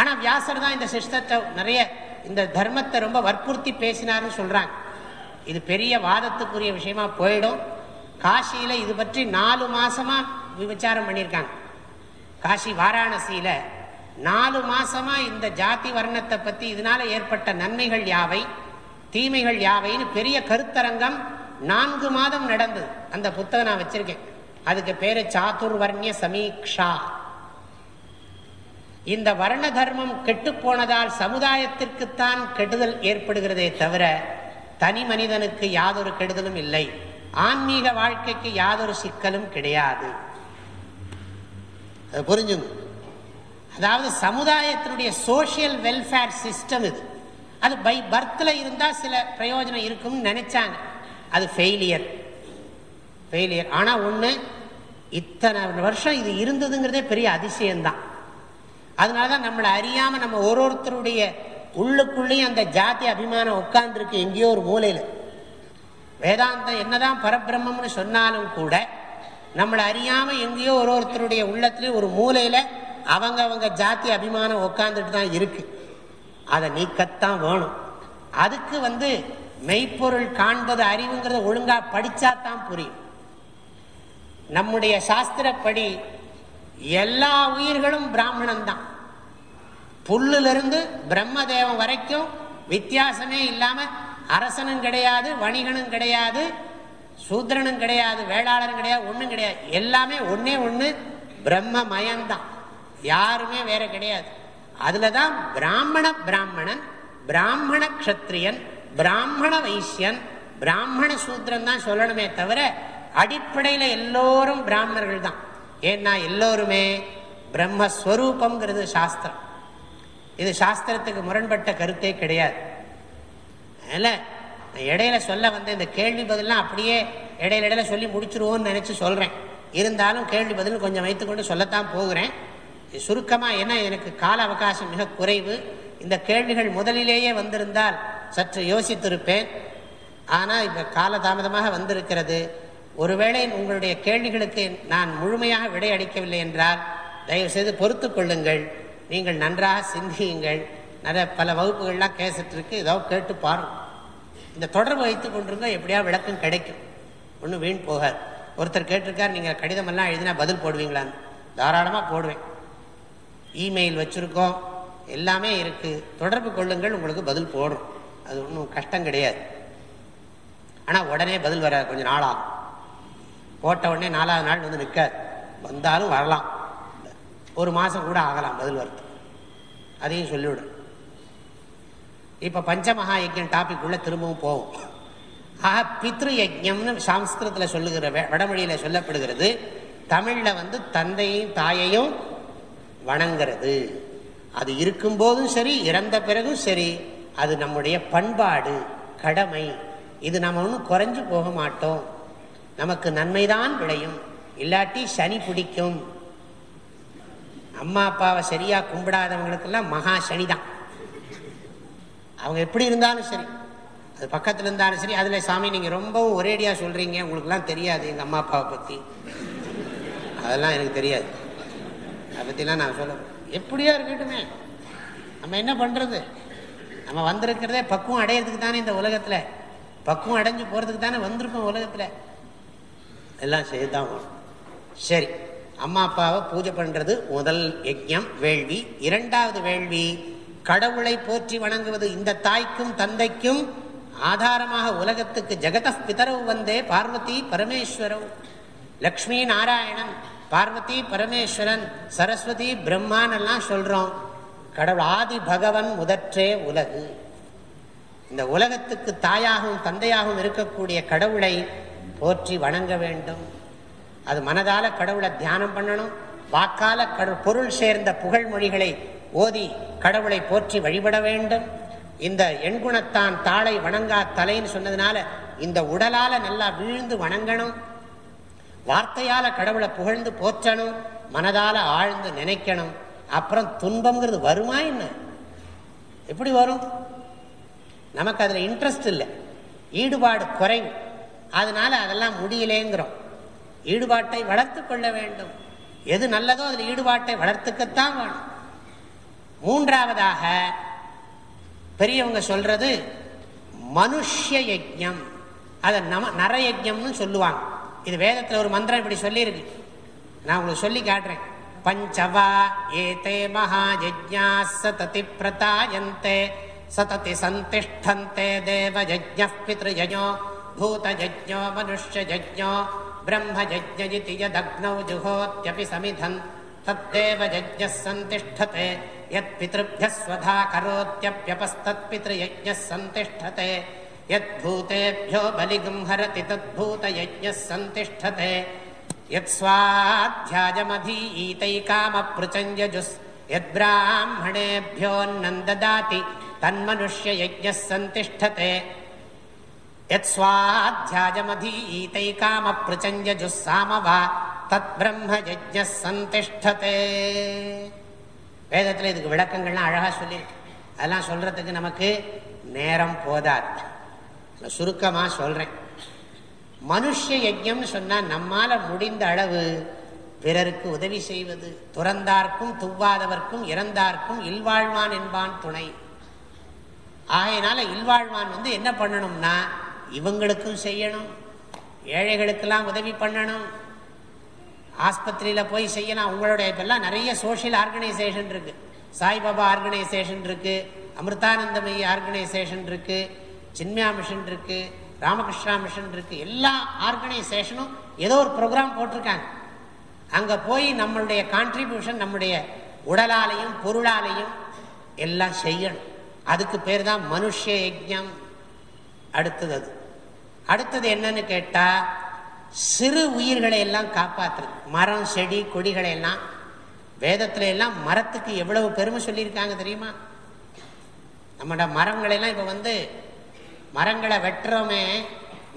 ஆனால் வியாசர் தான் இந்த சிஸ்டத்தை நிறைய இந்த தர்மத்தை ரொம்ப வற்புறுத்தி பேசினார்னு சொல்கிறாங்க இது பெரிய வாதத்துக்குரிய விஷயமா போயிடும். காசியில் இது பற்றி நாலு மாதமாக விபச்சாரம் பண்ணியிருக்காங்க. காசி வாராணசியில் நாலு மாதமாக இந்த ஜாதி வர்ணத்தை பற்றி இதனால் ஏற்பட்ட நன்மைகள் யாவை? தீமைகள் யாவைன்னு பெரிய கருத்தரங்கம் நான்கு மாதம் நடந்தது. அந்த புத்தகம் நான் வச்சிருக்கேன். அதுக்கு பேரு சாத்துர்வர்ணிய சமீக்ஷா. இந்த வர்ண தர்மம் கெட்டு போனதால் சமுதாயத்திற்குத்தான் கெடுதல் ஏற்படுகிறதே தவிர தனி மனிதனுக்கு யாதொரு கெடுதலும் இல்லை. ஆன்மீக வாழ்க்கைக்கு யாதொரு சிக்கலும் கிடையாது. அது புரிஞ்சுங்க. அதாவது சமுதாயத்தினுடைய சோசியல் வெல்ஃபேர் சிஸ்டம் இது. அது பை பர்த்தில் இருந்தால் சில பிரயோஜனம் இருக்கும்னு நினைச்சாங்க. அது ஃபெயிலியர் ஃபெயிலியர் ஆனால் ஒன்று இத்தனை வருஷம் இது இருந்ததுங்கிறதே பெரிய அதிசயம்தான். அதனால தான் நம்மளை அறியாமல் நம்ம ஒரு ஒருத்தருடைய உள்ளுக்குள்ளேயும் அந்த ஜாதி அபிமானம் உட்கார்ந்துருக்கு எங்கேயோ ஒரு மூலையில். வேதாந்தம் என்னதான் பரபிரம்மம்னு சொன்னாலும் கூட நம்மளை அறியாமல் எங்கேயோ ஒரு ஒருத்தருடைய உள்ளத்துலேயும் ஒரு மூலையில் அவங்க அவங்க ஜாதி அபிமானம் உட்காந்துட்டு தான் இருக்குது அதை நீக்கத்தான் வேணும். அதுக்கு வந்து மெய்ப்பொருள் காண்பது அறிவுங்கிறத ஒழுங்கா படிச்சா தான் புரியும். நம்முடைய சாஸ்திரப்படி எல்லா உயிர்களும் பிராமணன் தான் புல்லிலிருந்து பிரம்மதேவம் வரைக்கும் வித்தியாசமே இல்லாம அரசனும் கிடையாது வணிகனும் கிடையாது சூத்திரனும் கிடையாது வேளாளரும் கிடையாது ஒன்றும் கிடையாது. எல்லாமே ஒன்னே ஒன்று பிரம்ம மயம்தான் யாருமே வேற கிடையாது. அதுலதான் பிராமண பிராமணன் பிராமண கஷத்திரியன் பிராமண வைசியன் பிராமண சூத்திரன் தான் சொல்லணுமே தவிர அடிப்படையில் எல்லோரும் பிராமணர்கள் தான் ஏன்னா எல்லோருமே பிரம்மஸ்வரூபம்ங்கிறது சாஸ்திரம். இது சாஸ்திரத்துக்கு முரண்பட்ட கருத்தே கிடையாது. அதனால இடையில சொல்ல வந்த இந்த கேள்வி பதிலாம் அப்படியே இடையில இடையில சொல்லி முடிச்சிருவோம்னு நினைச்சு சொல்றேன். இருந்தாலும் கேள்வி பதில் கொஞ்சம் வைத்துக்கொண்டு சொல்லத்தான் போகிறேன். சுருக்கமாக என்ன எனக்கு கால அவகாசம் மிக குறைவு. இந்த கேள்விகள் முதலிலேயே வந்திருந்தால் சற்று யோசித்திருப்பேன். ஆனால் இப்போ காலதாமதமாக வந்திருக்கிறது. ஒருவேளை உங்களுடைய கேள்விகளுக்கு நான் முழுமையாக விடை அளிக்கவில்லை என்றால் தயவுசெய்து பொறுத்து கொள்ளுங்கள். நீங்கள் நன்றாக சிந்தியுங்கள். நிறைய பல வகுப்புகள்லாம் கேசட் ஏதோ கேட்டு பாருங்க. இந்த தொடர்பு வைத்துக் கொண்டிருந்தோம் எப்படியா விளக்கம் கிடைக்கும். ஒன்றும் வீண் போகாது. ஒருத்தர் கேட்டிருக்கார் நீங்கள் கடிதமெல்லாம் எழுதினா பதில் போடுவீங்களான்னு. தாராளமாக போடுவேன். இமெயில் வச்சுருக்கோம். எல்லாமே இருக்குது தொடர்பு கொள்ளுங்கள் உங்களுக்கு பதில் போடும். அது ஒன்றும் கஷ்டம் கிடையாது. ஆனால் உடனே பதில் வராது கொஞ்சம் நாளாகும் போட்ட உடனே நாலாவது நாள் வந்து நிற்காது வந்தாலும் வரலாம். ஒரு மாதம் கூட ஆகலாம் பதில் வருது அதையும் சொல்லிவிடும். இப்போ பஞ்சமகா யஜ்யம் டாபிக் உள்ள திரும்பவும் போவோம் ஆக பித்ரு யஜ்யம்னு சாம்ஸ்கிருதத்தில் சொல்லுகிற வடமொழியில் சொல்லப்படுகிறது. தமிழில் வந்து தந்தையும் தாயையும் வணங்கிறது. அது இருக்கும்போதும் சரி இறந்த பிறகும் சரி. அது நம்முடைய பண்பாடு கடமை. இது நம்ம ஒன்றும் குறைஞ்சு போக மாட்டோம். நமக்கு நன்மைதான் விளையும். இல்லாட்டி சனி பிடிக்கும். அம்மா அப்பாவை சரியா கும்பிடாதவங்களுக்கெல்லாம் மகா சனி தான் அவங்க எப்படி இருந்தாலும் சரி. அது பக்கத்தில் இருந்தாலும் சரி. அதில் சாமி நீங்கள் ரொம்பவும் ஒரேடியாக சொல்கிறீங்க உங்களுக்குலாம் தெரியாது எங்கள் அம்மா அப்பாவை பற்றி அதெல்லாம் எனக்கு தெரியாது. அதை பற்றிலாம் நான் சொல்ல எப்படியோ இருக்கட்டுமே. நம்ம என்ன பண்ணுறது நம்ம வந்திருக்கிறதே பக்குவம் அடையிறதுக்கு தானே இந்த உலகத்தில். பக்குவம் அடைஞ்சு போகிறதுக்கு தானே வந்திருக்கோம் உலகத்தில். எல்லாம் செய்து தான் சரி. அம்மா அப்பாவை பூஜை பண்ணுறது முதல் யஜ்யம் வேள்வி. இரண்டாவது வேள்வி கடவுளை போற்றி வணங்குவது இந்த தாய்க்கும் தந்தைக்கும் ஆதாரமாக உலகத்துக்கு ஜெகத பிதரவு வந்தே பார்வதி பரமேஸ்வரவ் லக்ஷ்மி நாராயணன். பார்வதி பரமேஸ்வரன் சரஸ்வதி பிரம்மான் எல்லாம் சொல்றோம். கடவுள் ஆதி பகவன் முதற்றே உலகு. இந்த உலகத்துக்கு தாயாகவும் தந்தையாகவும் இருக்கக்கூடிய கடவுளை போற்றி வணங்க வேண்டும். அது மனதால கடவுளை தியானம் பண்ணணும். வாக்கால கடவுள் பொருள் சேர்ந்த புகழ் மொழிகளை ஓதி கடவுளை போற்றி வழிபட வேண்டும். இந்த எண்குணத்தான் தாளை வணங்கா தலைன்னு சொன்னதுனால இந்த உடலால நல்லா வீழ்ந்து வணங்கணும். வார்த்தையால கடவுளை புகழ்ந்து போற்றணும் மனதால ஆழ்ந்து நினைக்கணும். அப்புறம் துன்பம்ங்கிறது வருமா என்ன? எப்படி வரும்? நமக்கு அதில் இன்ட்ரெஸ்ட் இல்லை. ஈடுபாடு குறைவு. அதனால அதெல்லாம் முடியலேங்கிறோம். ஈடுபாட்டை வளர்த்து கொள்ள வேண்டும். எது நல்லதோ அதில் ஈடுபாட்டை வளர்த்துக்கத்தான் வேணும். மூன்றாவதாக பெரியவங்க சொல்றது மனுஷ யஜ்யம். அதை நம நரயஜம்னு சொல்லுவாங்க. இது வேதத்தில் ஒரு மந்திரம் இப்படி சொல்லியிருக்கு நான் உங்களுக்கு சொல்லி காட்டுறேன் பஞ்சவா ஏதே மகாஜா சததி பிரதாயந்தே சததி சந்திஷ்டந்தே தேவஜஜ பித்ருஜோ பூதஜோ மனுஷ்யஜோ ब्रह्मजज्ञजिति यदग्नौ जुहोत्यपि समिधन् तद्देवजज्ञः सन्तिष्ठते यत्पितृभ्यः स्वधा करोत्यप्यपस्तत्पितृयज्ञः सन्तिष्ठते யத்பூதேபியோ பலிகும் ஹரதி தத்பூதயஜ்ஞः சந்திஷ்டதே यत्स्वाध्यायमधीतैकामपृचञ्जजुस् यद्ब्राह्मणेभ्योऽन्नन्ददाति तन्मनुष्ययज्ञः सन्तिष्ठते यत्स्वाध्यायमधीतैकामपृचञ्जजुः सामवा தத் சந்திஷ்டதே வேதத்தில் இதுக்கு விளக்கங்கள்லாம் அழகாக சொல்லியிருக்கு அதெல்லாம் சொல்றதுக்கு நமக்கு நேரம் போதாது நான் சுருக்கமாக சொல்கிறேன் மனுஷ யஜ்யம்னு சொன்னால் நம்மால் முடிந்த அளவு பிறருக்கு உதவி செய்வது துறந்தார்க்கும் துவாதவர்க்கும் இறந்தார்க்கும் இல்வாழ்வான் என்பான் துணை. ஆகையினால இல்வாழ்வான் வந்து என்ன பண்ணணும்னா இவங்களுக்கும் செய்யணும் ஏழைகளுக்கெல்லாம் உதவி பண்ணணும். ஆஸ்பத்திரியில் போய் செய்யலாம் உங்களுடைய இப்பெல்லாம் நிறைய சோஷியல் ஆர்கனைசேஷன் இருக்குது சாய்பாபா ஆர்கனைசேஷன் இருக்குது அமிர்தானந்தமயி ஆர்கனைசேஷன் இருக்குது சின்மியா மிஷன் இருக்கு ராமகிருஷ்ணா மிஷன் இருக்கு எல்லா ஆர்கனைசேஷனும் ஏதோ ஒரு ப்ரோக்ராம் போட்டிருக்காங்க. அங்கே போய் நம்மளுடைய கான்ட்ரிபியூஷன் நம்முடைய உடலாலையும் பொருளாலையும் எல்லாம் செய்யணும். அதுக்கு பேர் தான் மனுஷ யஜ்யம். அடுத்தது அது. அடுத்தது என்னன்னு கேட்டா சிறு உயிர்களை எல்லாம் காப்பாற்றுறது மரம் செடி கொடிகளை எல்லாம். வேதத்துல எல்லாம் மரத்துக்கு எவ்வளவு பெருமை சொல்லியிருக்காங்க தெரியுமா? நம்மளோட மரங்களெல்லாம் இப்போ வந்து மரங்களை வெட்டுறோமே.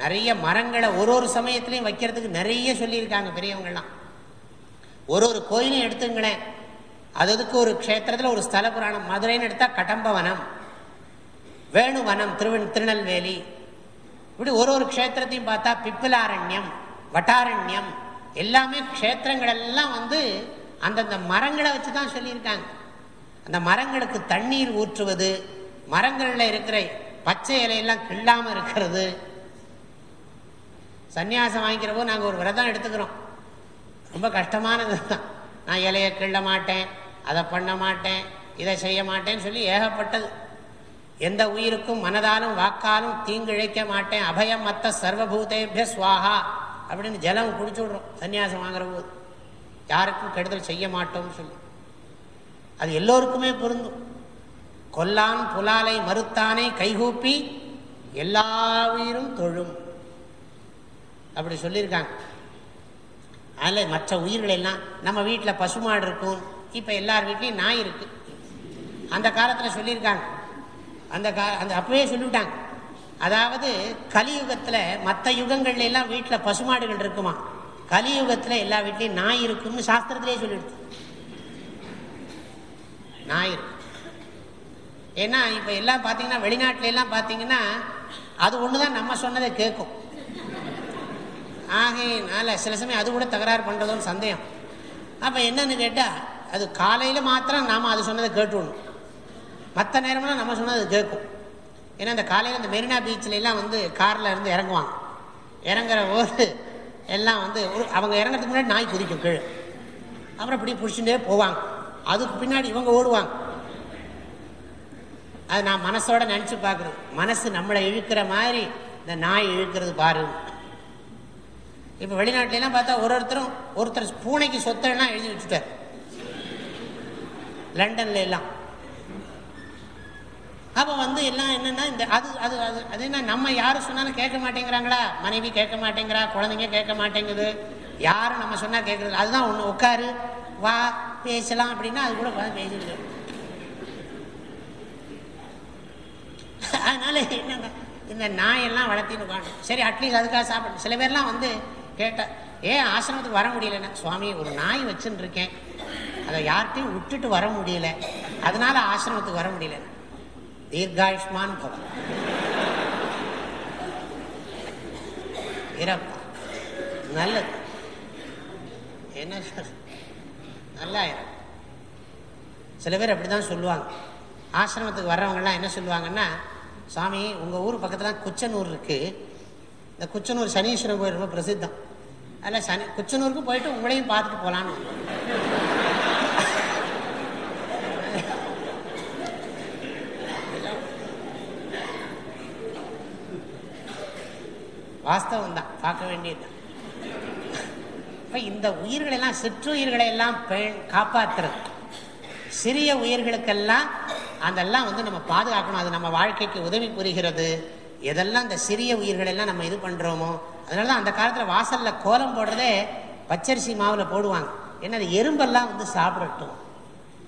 நிறைய மரங்களை ஒரு ஒரு சமயத்திலையும் வைக்கிறதுக்கு நிறைய சொல்லியிருக்காங்க பெரியவங்கள்லாம். ஒரு ஒரு கோயிலையும் எடுத்துங்களேன். அது அதுக்கு ஒரு க்ஷேத்திரத்தில் ஒரு ஸ்தல புராணம். மதுரைன்னு எடுத்தால் கடம்பவனம் வேணுவனம் திருவன் திருநெல்வேலி. இப்படி ஒரு ஒரு க்ஷேத்திரத்தையும் பார்த்தா பிப்பிலாரண்யம் வட்டாரண்யம் எல்லாமே க்ஷேத்திரங்கள் எல்லாம் வந்து அந்தந்த மரங்களை வச்சு தான் சொல்லியிருக்காங்க. அந்த மரங்களுக்கு தண்ணீர் ஊற்றுவது மரங்களில் இருக்கிற பச்சை இலையெல்லாம் கிள்ளாமல் இருக்கிறது. சன்னியாசம் வாங்கிக்கிறப்போ நாங்கள் ஒரு விரதம் எடுத்துக்கிறோம். ரொம்ப கஷ்டமானது தான் நான் இலையை கிள்ள மாட்டேன் அதை பண்ண மாட்டேன் இதை செய்ய மாட்டேன்னு சொல்லி ஏகப்பட்டது. எந்த உயிருக்கும் மனதாலும் வாக்காலும் தீங்கிழைக்க மாட்டேன். அபயம் மத்த சர்வபூதேபிய சுவாகா அப்படின்னு ஜலம் குடிச்சு விடுறோம் சன்னியாசம் வாங்குற போது. யாருக்கும் கெடுதல் செய்ய மாட்டோம்னு சொல்லி. அது எல்லோருக்குமே பொருந்தும். கொல்லான் புலாலை மறுத்தானே கைகூப்பி எல்லா உயிரும் தொழும். அப்படி சொல்லியிருக்காங்க. அதில் மற்ற உயிர்கள் எல்லாம் நம்ம வீட்டில் பசுமாடு இருக்கும் இப்போ எல்லார் வீட்லேயும் நாய் இருக்கு. அந்த காலத்தில் சொல்லியிருக்காங்க. அந்த கா அந்த அப்பவே சொல்லிவிட்டாங்க. அதாவது கலியுகத்தில் மற்ற யுகங்கள்ல எல்லாம் வீட்டில் பசுமாடுகள் இருக்குமா? கலியுகத்தில் எல்லா வீட்லேயும் நாய் இருக்கும்னு சாஸ்திரத்திலே சொல்லிடுச்சு. நாய் இருக்கு. ஏன்னா இப்போ எல்லாம் பார்த்தீங்கன்னா வெளிநாட்டிலலாம் பார்த்தீங்கன்னா அது ஒன்று தான் நம்ம சொன்னதை கேட்கும் ஆகையினால சில சமயம் அது கூட தகராறு பண்ணுறதுன்னு சந்தேகம். அப்போ என்னன்னு கேட்டால் அது காலையில் மாத்திரம் நாம் அது சொன்னதை கேட்டுடணும். மற்ற நேரம்லாம் நம்ம சொன்னது கேட்கும் ஏன்னா இந்த காலையில் இந்த மெரினா பீச்சிலலாம் வந்து காரில் இருந்து இறங்குவாங்க. இறங்குற போது எல்லாம் வந்து ஒரு அவங்க இறங்குறதுக்கு முன்னாடி நாய் குதிக்கும் கீழே. அப்புறம் இப்படி பிடிச்சுட்டே போவாங்க. அதுக்கு பின்னாடி இவங்க ஓடுவாங்க. அது நான் மனசோட நினச்சி பார்க்கணும். மனசு நம்மளை இழுக்கிற மாதிரி இந்த நாய் இழுக்கிறது பாரு. இப்போ வெளிநாட்டிலாம் பார்த்தா ஒரு ஒருத்தரும் ஒருத்தர் பூனைக்கு சொத்தெல்லாம் எழுதி வச்சுட்டார். லண்டன்ல எல்லாம். அப்போ வந்து எல்லாம் என்னன்னா இந்த அது அது அது அது என்ன நம்ம யாரும் சொன்னாலும் கேட்க மாட்டேங்கிறாங்களா? மனைவி கேட்க மாட்டேங்கிறா? குழந்தைங்க கேட்க மாட்டேங்குது. யாரும் நம்ம சொன்னா கேட்கறது? அதுதான் ஒன்று உட்காரு வா பேசலாம் அப்படின்னா அது கூட பேசிட்டு அதனால என்னங்க இந்த நாயெல்லாம் வளர்த்தின்னு உட்காந்து சரி அட்லீஸ்ட் அதுக்காக சாப்பிடணும் சில பேர்லாம் வந்து கேட்டேன் ஏன் ஆசிரமத்துக்கு வர முடியலன்னா? சுவாமி ஒரு நாய் வச்சுன்னு இருக்கேன் அதை யார்கிட்டையும் விட்டுட்டு வர முடியல. அதனால ஆசிரமத்துக்கு வர முடியல. தீர்காயுஷ்மான் பவன் இறப்பா. நல்லது. என்ன சொல்? நல்லா இறப்பு சில பேர் அப்படிதான் சொல்லுவாங்க. ஆசிரமத்துக்கு வர்றவங்கலாம் என்ன சொல்லுவாங்கன்னா சாமி உங்கள் ஊர் பக்கத்தில் குச்சனூர் இருக்குது இந்த குச்சனூர் சனீஸ்வரன் கோயில் ரொம்ப பிரசித்தம். அதில் சனி குச்சனூருக்கு போயிட்டு உங்களையும் பார்த்துட்டு போகலான்னு வாஸ்தவம் தான் பார்க்க வேண்டியது இப்போ இந்த உயிர்களெல்லாம் சிற்றுயிர்களை எல்லாம் காப்பாற்றுறது சிறிய உயிர்களுக்கெல்லாம் அதெல்லாம் வந்து நம்ம பாதுகாக்கணும். அது நம்ம வாழ்க்கைக்கு உதவி புரிகிறது. எதெல்லாம் இந்த சிறிய உயிர்கள் எல்லாம் நம்ம இது பண்ணுறோமோ அதனால தான் அந்த காலத்தில் வாசலில் கோலம் போடுறதே பச்சரிசி மாவில் போடுவாங்க. ஏன்னா அது எறும்பெல்லாம் வந்து சாப்பிடட்டும்.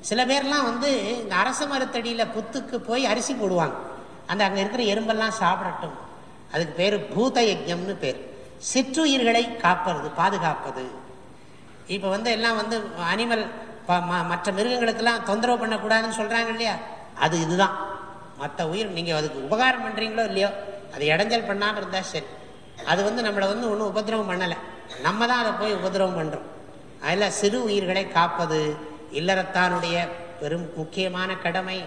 சில பேர்லாம் வந்து இந்த அரச மரத்தடியில் புத்துக்கு போய் அரிசி போடுவாங்க. அந்த அங்கே இருக்கிற எறும்பெல்லாம் சாப்பிடட்டும். அதுக்கு பேர் பூத யஜ்யம்னு பேர். சிற்றுயிர்களை காப்பது பாதுகாப்பது. இப்போ வந்து எல்லாம் வந்து அனிமல் மற்ற மிருகங்களுக்கெல்லாம் தொந்தரவு பண்ணக்கூடாதுன்னு சொல்கிறாங்க இல்லையா? அது இதுதான். மற்ற உயிர் நீங்கள் அதுக்கு உபகாரம் பண்ணுறீங்களோ இல்லையோ அது இடைஞ்சல் பண்ணாமல் இருந்தால் சரி. அது வந்து நம்மளை வந்து ஒன்றும் உபதிரவம் பண்ணலை. நம்ம தான் அதை போய் உபதிரவம் பண்ணுறோம் அதில் சிறு உயிர்களை காப்பது இல்லறத்தானுடைய பெரும் முக்கியமான கடமை.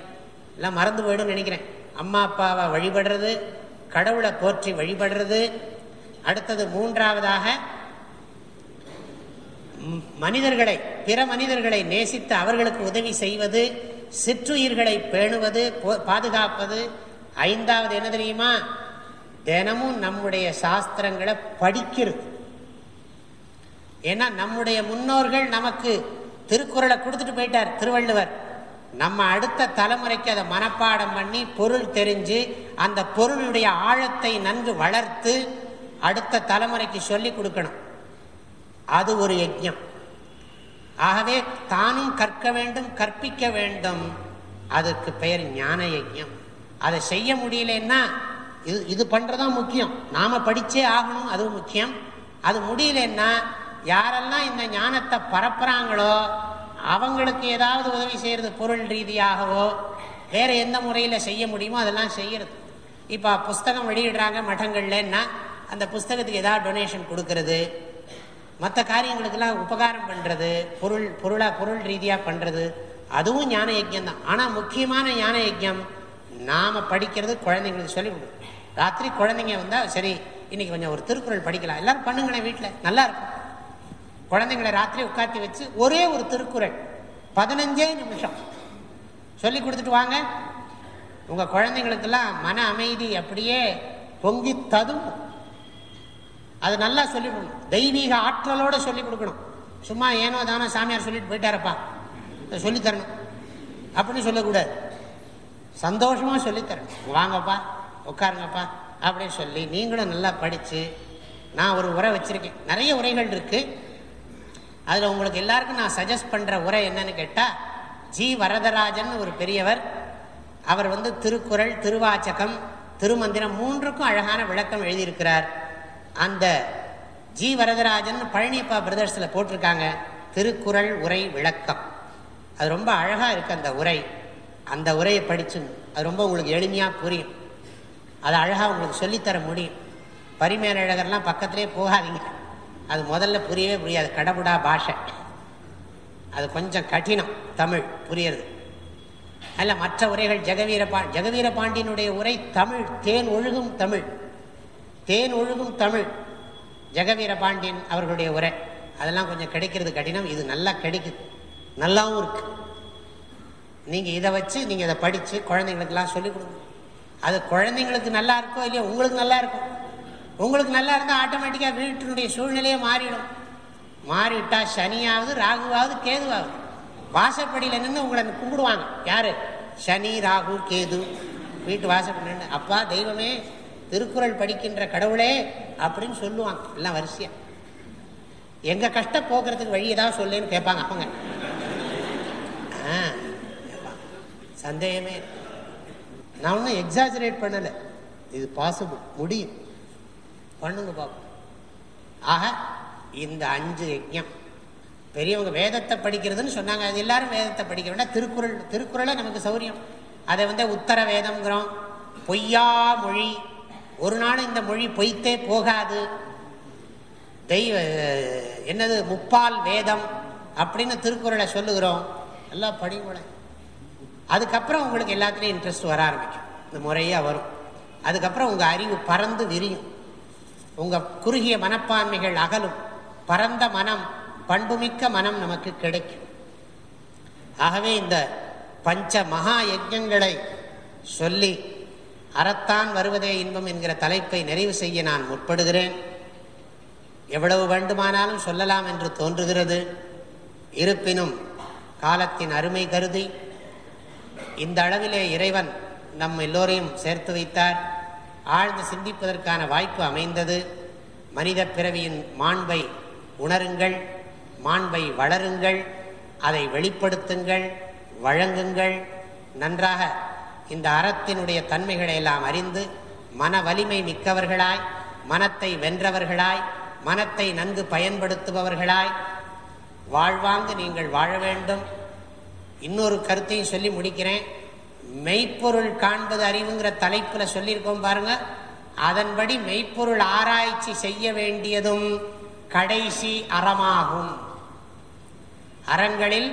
எல்லாம் மறந்து போயிடும் நினைக்கிறேன். அம்மா அப்பாவை வழிபடுறது கடவுளை போற்றி வழிபடுறது. அடுத்தது மூன்றாவதாக மனிதர்களை பிற மனிதர்களை நேசித்து அவர்களுக்கு உதவி செய்வது. சிற்றுயிர்களை பேணுவது பாதுகாப்பது. ஐந்தாவது என்ன தெரியுமா? தினமும் நம்முடைய சாஸ்திரங்களை படிக்கிறது. ஏன்னா நம்முடைய முன்னோர்கள் நமக்கு திருக்குறளை கொடுத்துட்டு போயிட்டார் திருவள்ளுவர். நம்ம அடுத்த தலைமுறைக்கு அதை மனப்பாடம் பண்ணி பொருள் தெரிஞ்சு அந்த பொருளுடைய ஆழத்தை நன்கு வளர்த்து அடுத்த தலைமுறைக்கு சொல்லி கொடுக்கணும். அது ஒரு யஜ்யம். ஆகவே தானும் கற்க வேண்டும் கற்பிக்க வேண்டும். அதுக்கு பெயர் ஞான யஜ்யம் அதை செய்ய முடியலன்னா இது இது பண்றதும் முக்கியம். நாம படிச்சே ஆகணும் அதுவும் முக்கியம். அது முடியலன்னா யாரெல்லாம் இந்த ஞானத்தை பரப்புறாங்களோ அவங்களுக்கு ஏதாவது உதவி செய்யறது பொருள் ரீதியாகவோ வேற எந்த முறையில் செய்ய முடியுமோ அதெல்லாம் செய்யறது. இப்போ புஸ்தகம் வெளியிடுறாங்க மட்டங்கள்லன்னா அந்த புஸ்தகத்துக்கு ஏதாவது டொனேஷன் கொடுக்கறது மற்ற காரியங்களுக்கெல்லாம் உபகாரம் பண்ணுறது பொருள் பொருளாக பொருள் ரீதியாக பண்ணுறது அதுவும் ஞான யஜ்யம் தான். ஆனால் முக்கியமான ஞான யஜ்யம் நாம் படிக்கிறது குழந்தைங்களுக்கு சொல்லி கொடுக்கும் ராத்திரி குழந்தைங்க வந்தால் சரி இன்னைக்கு கொஞ்சம் ஒரு திருக்குறள் படிக்கலாம். எல்லாரும் பண்ணுங்களேன் வீட்டில் நல்லா இருக்கும். குழந்தைங்களை ராத்திரி உட்காத்தி வச்சு ஒரே ஒரு திருக்குறள் பதினஞ்சே நிமிஷம். சொல்லி கொடுத்துட்டு வாங்க. உங்கள் குழந்தைங்களுக்கெல்லாம் மன அமைதி அப்படியே பொங்கி ததும் அது நல்லா சொல்லிக் கொடுக்கணும். தெய்வீக ஆற்றலோட சொல்லிக் கொடுக்கணும். சும்மா ஏனோ தானோ சாமியார் சொல்லிட்டு போயிட்டாரப்பா. சொல்லி தரணும் அப்படின்னு சொல்லக்கூடாது. சந்தோஷமாக சொல்லித்தரணும். வாங்கப்பா உட்காருங்கப்பா அப்படின்னு சொல்லி நீங்களும் நல்லா படித்து நான் ஒரு உரை வச்சுருக்கேன். நிறைய உரைகள் இருக்குது அதில் உங்களுக்கு எல்லாருக்கும் நான் சஜஸ்ட் பண்ணுற உரை என்னன்னு கேட்டால் ஜி. வரதராஜன் ஒரு பெரியவர். அவர் வந்து திருக்குறள் திருவாச்சகம் திருமந்திரம் மூன்றுக்கும் அழகான விளக்கம் எழுதியிருக்கிறார். அந்த ஜி வரதராஜன் பழனிப்பா பிரதர்ஸில் போட்டிருக்காங்க. திருக்குறள் உரை விளக்கம். அது ரொம்ப அழகாக இருக்கு அந்த உரை. அந்த உரையை படிச்சு அது ரொம்ப உங்களுக்கு எளிமையாக புரியும். அது அழகாக உங்களுக்கு சொல்லித்தர முடியும். பரிமேலழகர்லாம் பக்கத்திலே போகாதீங்க. அது முதல்ல புரியவே புரியாது. கடவுடா பாஷை. அது கொஞ்சம் கடினம். தமிழ் புரியறது. அல்ல மற்ற உரைகள் ஜெகவீர பா ஜெகவீர பாண்டியனுடைய உரை தமிழ் தேன் ஒழுகும் தமிழ். தேன் ஒழுகும் தமிழ். ஜெகவீர பாண்டியன் அவர்களுடைய உரை. அதெல்லாம் கொஞ்சம் கிடைக்கிறது கடினம். இது நல்லா கிடைக்குது. நல்லாவும் இருக்கு. நீங்க இதை வச்சு நீங்க இதை படிச்சு குழந்தைங்களுக்கெல்லாம் சொல்லிக் கொடுங்க. அது குழந்தைங்களுக்கு நல்லா இருக்கோ இல்லையோ உங்களுக்கு நல்லா இருக்கும். உங்களுக்கு நல்லா இருந்தால் ஆட்டோமேட்டிக்காக வீட்டினுடைய சூழ்நிலையே மாறிடும். மாறிவிட்டா சனியாவது ராகுவாவது கேதுவாகுது வாசப்படியில் நின்று உங்களை கும்பிடுவாங்க. யாரு? சனி ராகு கேது. வீட்டு வாசப்படி நின்று அப்பா தெய்வமே திருக்குறள் படிக்கின்ற கடவுளே அப்படின்னு சொல்லுவாங்க. எல்லாம் வரிசையா. எங்க கஷ்டம் போக்குறதுக்கு வழி ஏதாவது சொல்லுன்னு கேட்பாங்க அப்பங்க. சந்தேகமே நான் ஒன்றும் எக்ஸாஜரேட் பண்ணலை. இது பாசிபிள் முடியும். பண்ணுங்க பாப்போம். ஆக இந்த அஞ்சு யஜ்யம். பெரியவங்க வேதத்தை படிக்கிறதுன்னு சொன்னாங்க. அது எல்லாரும் வேதத்தை படிக்க வேண்டாம். திருக்குறள் திருக்குறளை நமக்கு சௌரியம். அதை வந்து உத்தர வேதம்ங்கிறோம் பொய்யா மொழி ஒரு நாள் இந்த மொழி பொய்த்தே போகாது. தெய்வ என்னது முப்பால் வேதம் அப்படின்னு திருக்குறளை சொல்லுகிறோம். எல்லாம் படிமுறை அதுக்கப்புறம் உங்களுக்கு எல்லாத்துலேயும் இன்ட்ரெஸ்ட் வர ஆரம்பிக்கும். இந்த முறையாக வரும். அதுக்கப்புறம் உங்கள் அறிவு பறந்து விரியும். உங்கள் குறுகிய மனப்பான்மைகள் அகலும். பரந்த மனம் பண்புமிக்க மனம் நமக்கு கிடைக்கும். ஆகவே இந்த பஞ்ச மகா யஜங்களை சொல்லி அறத்தான் வருவதே இன்பம் என்கிற தலைப்பை நிறைவு செய்ய நான் முற்படுகிறேன். எவ்வளவு வேண்டுமானாலும் சொல்லலாம் என்று தோன்றுகிறது. இருப்பினும் காலத்தின் அருமை கருதி இந்த அளவிலே இறைவன் நம் எல்லோரையும் சேர்த்து வைத்தார். ஆழ்ந்து சிந்திப்பதற்கான வாய்ப்பு அமைந்தது. மனித பிறவியின் மாண்பை உணருங்கள் மாண்பை வளருங்கள் அதை வெளிப்படுத்துங்கள் வழங்குங்கள். நன்றாக இந்த அறத்தினுடைய தன்மைகளை எல்லாம் அறிந்து மன வலிமை மிக்கவர்களாய் மனத்தை வென்றவர்களாய் மனத்தை நன்கு பயன்படுத்துபவர்களாய் வாழ்வாங்கு நீங்கள் வாழ வேண்டும். இன்னொரு கருத்தையும் சொல்லி முடிக்கிறேன். மெய்ப்பொருள் காண்பது அறிவுங்கிற தலைப்பில் சொல்லியிருக்கோம் பாருங்க. அதன்படி மெய்ப்பொருள் ஆராய்ச்சி செய்ய வேண்டியதும் கடைசி அறமாகும். அறங்களில்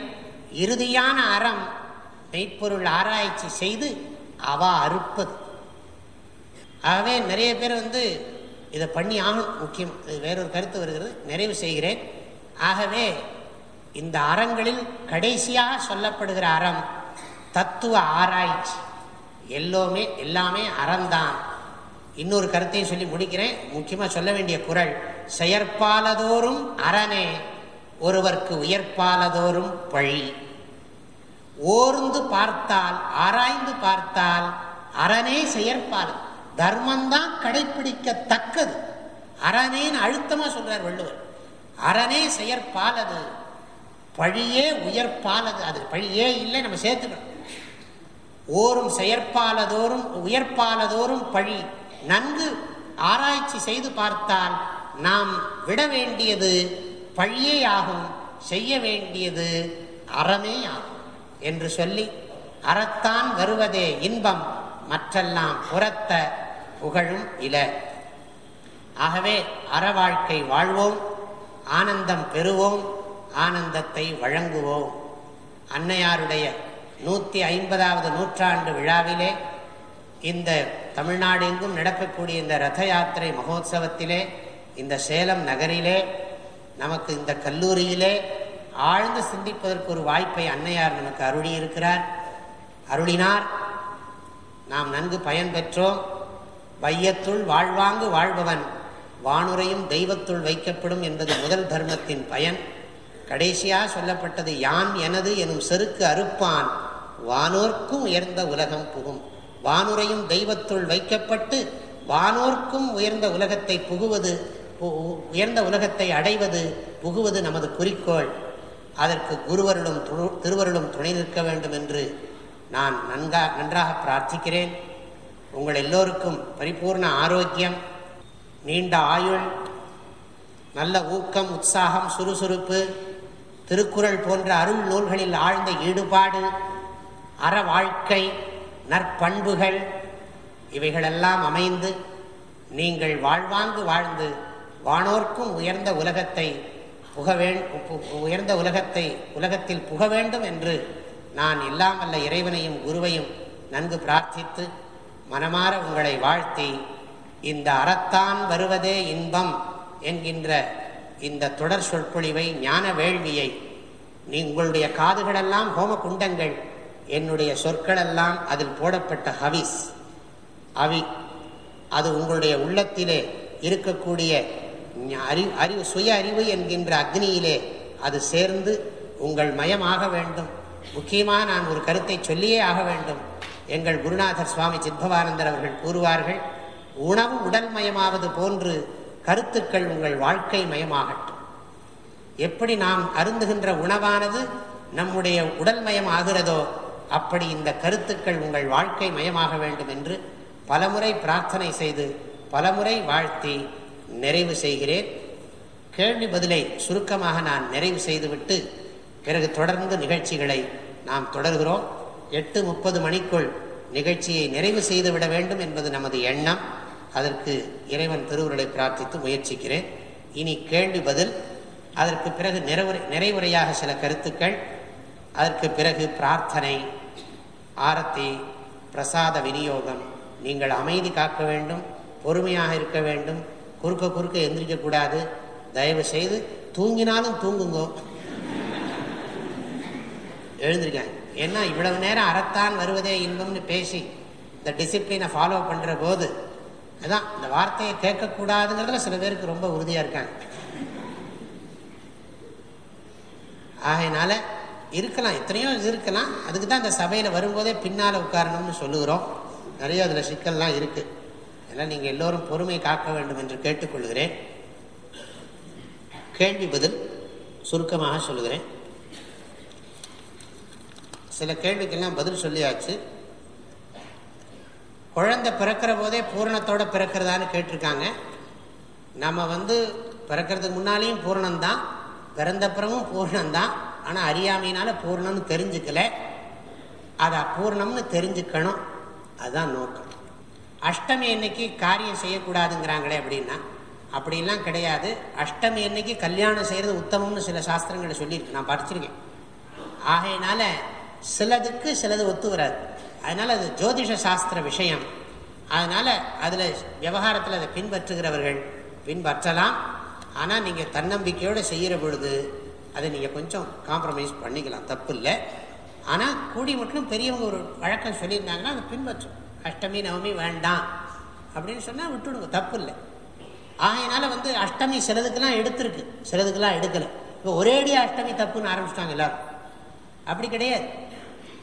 இறுதியான அறம் மெய்ப்பொருள் ஆராய்ச்சி செய்து அவ அறுப்பது. ஆகவே நிறைய பேர் வந்து இதை பண்ணி ஆகணும் முக்கியம். இது வேறொரு கருத்து வருகிறது. நிறைவு செய்கிறேன். ஆகவே இந்த அறங்களில் கடைசியாக சொல்லப்படுகிற அறம் தத்துவ ஆராய்ச்சி. எல்லோமே எல்லாமே அறந்தான் இன்னொரு கருத்தையும் சொல்லி முடிக்கிறேன். முக்கியமாக சொல்ல வேண்டிய குரல் செயற்பாலதோறும் அரணே ஒருவர்க்கு உயர்ப்பாலதோறும் பழி. ஓர்ந்து பார்த்தால் ஆராய்ந்து பார்த்தால் அரணே செயற்பால் தர்மம்தான் கடைபிடிக்கத்தக்கது அரணேன்னு அழுத்தமா சொல்றார் வள்ளுவர். அரணே செயற்பாலது பழியே உயர்ப்பாலது. அது பழியே இல்லை நம்ம சேர்த்துக்கணும். ஓரும் செயற்பாலதோறும் உயர்ப்பாலதோறும் பழி. நன்கு ஆராய்ச்சி செய்து பார்த்தால் நாம் விட வேண்டியது பழியே ஆகும் செய்ய வேண்டியது அறமே ஆகும் என்று சொல்லி அறத்தான் வருவதே இன்பம் மற்றெல்லாம் புறத்த புகழும் இல. ஆகவே அற வாழ்க்கை வாழ்வோம் ஆனந்தம் பெறுவோம் ஆனந்தத்தை வழங்குவோம். அன்னையாருடைய நூற்றி ஐம்பதாவது நூற்றாண்டு விழாவிலே இந்த தமிழ்நாடு எங்கும் நடக்கக்கூடிய இந்த ரத யாத்திரை மகோத்சவத்திலே இந்த சேலம் நகரிலே நமக்கு இந்த கல்லூரியிலே ஆழ்ந்து சிந்திப்பதற்கு ஒரு வாய்ப்பை அன்னையார் நமக்கு அருளி இருக்கிறார் அருளினார். நாம் நன்கு பயன் பெற்றோம் வையத்துள் வாழ்வாங்கு வாழ்பவன். வானுரையும் தெய்வத்துள் வைக்கப்படும் என்பது முதல் தர்மத்தின் பயன். கடைசியாக சொல்லப்பட்டது யான் எனது எனும் செருக்கு அறுப்பான். வானோர்க்கும் உயர்ந்த உலகம் புகும். வானுரையும் தெய்வத்துள் வைக்கப்பட்டு வானோர்க்கும் உயர்ந்த உலகத்தை புகுவது உயர்ந்த உலகத்தை அடைவது புகுவது நமது குறிக்கோள். அதற்கு குருவருடும் திருவருளும் துணை நிற்க வேண்டும் என்று நான் நன்கா நன்றாக பிரார்த்திக்கிறேன். உங்கள் எல்லோருக்கும் பரிபூர்ண ஆரோக்கியம் நீண்ட ஆயுள் நல்ல ஊக்கம் உற்சாகம் சுறுசுறுப்பு திருக்குறள் போன்ற அருள் நூல்களில் ஆழ்ந்த ஈடுபாடு அற வாழ்க்கை நற்பண்புகள் இவைகளெல்லாம் அமைந்து நீங்கள் வாழ்வாங்கு வாழ்ந்து வானோர்க்கும் உயர்ந்த உலகத்தை புக உயர்ந்த உலகத்தை உலகத்தில் புக வேண்டும் என்று நான் எல்லாம் வல்ல இறைவனையும் குருவையும் நன்கு பிரார்த்தித்து மனமாற உங்களை வாழ்த்தி இந்த அறத்தான் வருவதே இன்பம் என்கின்ற இந்த தொடர் சொற்பொழிவை ஞான வேள்வியை நீ உங்களுடைய காதுகளெல்லாம் ஹோம குண்டங்கள் என்னுடைய சொற்களெல்லாம் அதில் போடப்பட்ட ஹவிஸ். அவி அது உங்களுடைய உள்ளத்திலே இருக்கக்கூடிய அறிவு அறிவு சுய அறிவு என்கின்ற அக்னியிலே அது சேர்ந்து உங்கள் மயமாக வேண்டும். முக்கியமாக நான் ஒரு கருத்தை சொல்லியே ஆக வேண்டும். எங்கள் குருநாதர் சுவாமி சித்பவானந்தர் அவர்கள் கூறுவார்கள் உணவு உடல் மயமாவது போன்று கருத்துக்கள் உங்கள் வாழ்க்கை மயமாகட்டும். எப்படி நாம் அருந்துகின்ற உணவானது நம்முடைய உடல் மயம் ஆகிறதோ அப்படி இந்த கருத்துக்கள் உங்கள் வாழ்க்கை மயமாக வேண்டும் என்று பலமுறை பிரார்த்தனை செய்து பலமுறை வாழ்த்தி நிறைவு செய்கிறேன். கேள்வி பதிலை சுருக்கமாக நான் நிறைவு செய்துவிட்டு பிறகு தொடர்ந்து நிகழ்ச்சிகளை நாம் தொடர்கிறோம். எட்டு முப்பது மணிக்குள் நிகழ்ச்சியை நிறைவு செய்துவிட வேண்டும் என்பது நமது எண்ணம். அதற்கு இறைவன் திருவுருளை பிரார்த்தித்து முயற்சிக்கிறேன். இனி கேள்வி பதில் அதற்கு பிறகு நிறைவுரை நிறைவுரையாக சில கருத்துக்கள். அதற்கு பிறகு பிரார்த்தனை ஆரத்தி பிரசாத விநியோகம். நீங்கள் அமைதி காக்க வேண்டும் பொறுமையாக இருக்க வேண்டும். குறுக்க குறுக்க எந்திரிக்கக்கூடாது தயவு செய்து தூங்கினாலும் தூங்குங்கோ. எழுந்திருக்கேன் ஏன்னா இவ்வளவு நேரம் அறத்தான் வருவதே இன்பம்னு பேசி இந்த டிசிப்ளினை ஃபாலோ பண்ணுற போது அதான் இந்த வார்த்தையை கேட்கக்கூடாதுங்கிறதுல சில பேருக்கு ரொம்ப உறுதியாக இருக்காங்க. ஆகையினால இருக்கலாம் எத்தனையோ இது இருக்கலாம். அதுக்கு தான் இந்த சபையில் வரும்போதே பின்னால் உட்காரணும்னு சொல்லுகிறோம். நிறைய அதில் சிக்கல்லாம் இருக்குது அதெல்லாம் நீங்கள் எல்லோரும் பொறுமை காக்க வேண்டும் என்று கேட்டுக்கொள்கிறேன். கேள்வி பதில் சுருக்கமாக சொல்லுகிறேன். சில கேள்விக்கெல்லாம் பதில் சொல்லியாச்சு. குழந்தை பிறக்கிற போதே பூரணத்தோட பிறக்கிறதான்னு கேட்டிருக்காங்க. நம்ம வந்து பிறக்கிறதுக்கு முன்னாலேயும் பூரணம்தான் பிறந்தப்புறமும் பூர்ணம்தான். ஆனால் அறியாமையினால பூர்ணம்னு தெரிஞ்சுக்கல. அதை அபூர்ணம்னு தெரிஞ்சுக்கணும். அதுதான் நோக்கம். அஷ்டமி அன்னைக்கு காரியம் செய்யக்கூடாதுங்கிறாங்களே அப்படின்னா அப்படிலாம் கிடையாது. அஷ்டமி அன்னைக்கு கல்யாணம் செய்கிறது உத்தமம்னு சில சாஸ்திரங்களை சொல்லியிருக்கு. நான் படிச்சிருக்கேன். ஆகையினால சிலதுக்கு சிலது ஒத்து வராது. அதனால் அது ஜோதிஷ சாஸ்திர விஷயம். அதனால் அதில் விவகாரத்தில் அதை பின்பற்றுகிறவர்கள் பின்பற்றலாம். ஆனால் நீங்கள் தன்னம்பிக்கையோடு செய்கிற பொழுது அதை நீங்கள் கொஞ்சம் காம்ப்ரமைஸ் பண்ணிக்கலாம். தப்பு இல்லை ஆனால் கூடி மட்டும் பெரியவங்க ஒரு வழக்கம் சொல்லியிருந்தாங்கன்னா அதை பின்பற்றும். அஷ்டமி நவமி வேண்டாம். அப்படின்னு சொன்னால் விட்டுடுங்க தப்பு இல்லை ஆகையினால வந்து அஷ்டமி சிலதுக்கெல்லாம் எடுத்திருக்கு. சிலதுக்கெல்லாம் எடுக்கலை. இப்போ ஒரேடியாக அஷ்டமி தப்புன்னு ஆரம்பிச்சிட்டாங்க எல்லாரும். அப்படி கிடையாது.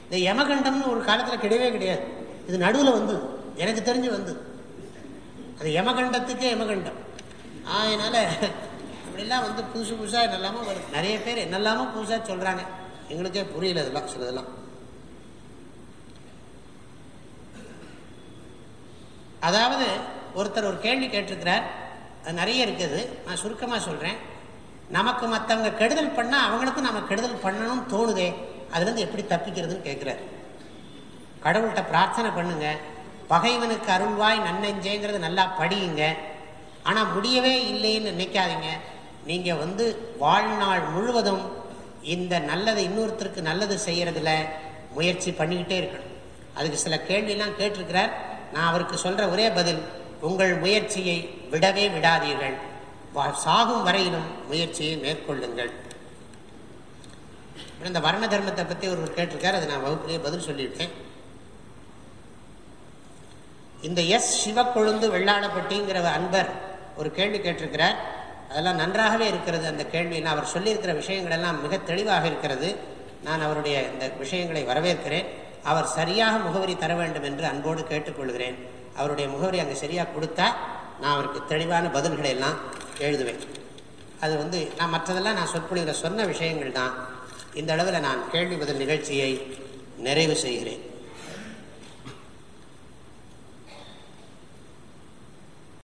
இந்த யமகண்டம்னு ஒரு காலத்தில் கிடையவே கிடையாது. இது நடுவில் வந்தது எனக்கு தெரிஞ்சு வந்தது அது யமகண்டத்துக்கே யமகண்டம். அதனால அப்படிலாம் வந்து புதுசு புதுசாக என்னெல்லாமோ வருது. நிறைய பேர் என்னெல்லாமோ புதுசாக சொல்கிறாங்க எங்களுக்கே புரியல இதெல்லாம் சிலதெல்லாம். அதாவது ஒருத்தர் ஒரு கேள்வி கேட்டிருக்கிறார். அது நிறைய இருக்குது. நான் சுருக்கமாக சொல்கிறேன் நமக்கு மற்றவங்க கெடுதல் பண்ணால் அவங்களுக்கும் நம்ம கெடுதல் பண்ணணும்னு தோணுதே. அதுலேருந்து எப்படி தப்பிக்கிறதுன்னு கேட்குறாரு. கடவுள்கிட்ட பிரார்த்தனை பண்ணுங்க. பகைவனுக்கு அருள்வாய் நன்னெஞ்சேங்கிறது நல்லா படியுங்க. ஆனால் முடியவே இல்லைன்னு நினைக்காதீங்க. நீங்கள் வந்து வாழ்நாள் முழுவதும் இந்த நல்லதை இன்னொருத்தருக்கு நல்லது செய்கிறதுல முயற்சி பண்ணிக்கிட்டே இருக்கணும். அதுக்கு சில கேள்வியெல்லாம் கேட்டிருக்கிறார். நான் அவருக்கு சொல்ற ஒரே பதில் உங்கள் முயற்சியை விடவே விடாதீர்கள். சாகும் வரையிலும் முயற்சியை மேற்கொள்ளுங்கள். இந்த வர்ண தர்மத்தை பற்றி ஒருவர் கேட்டிருக்கார் அது நான் வகுப்புலேயே பதில் சொல்லிவிட்டேன் இந்த எஸ் சிவக்கொழுந்து வெள்ளாடப்பட்டிங்கிற அன்பர் ஒரு கேள்வி கேட்டிருக்கிறார். அதெல்லாம் நன்றாகவே இருக்கிறது அந்த கேள்வியில் அவர் சொல்லியிருக்கிற விஷயங்கள் எல்லாம் மிக தெளிவாக இருக்கிறது. நான் அவருடைய இந்த விஷயங்களை வரவேற்கிறேன். அவர் சரியாக முகவரி தர வேண்டும் என்று அன்போடு கேட்டுக்கொள்கிறேன். அவருடைய முகவரி அங்கே சரியாக கொடுத்தா நான் அவருக்கு தெளிவான பதில்களை எல்லாம் எழுதுவேன். அது வந்து நான் மற்றதெல்லாம் நான் சொற்பொழிவில் சொன்ன விஷயங்கள் தான். இந்த அளவில் நான் கேள்வி பதில் நிகழ்ச்சியை நிறைவு செய்கிறேன்.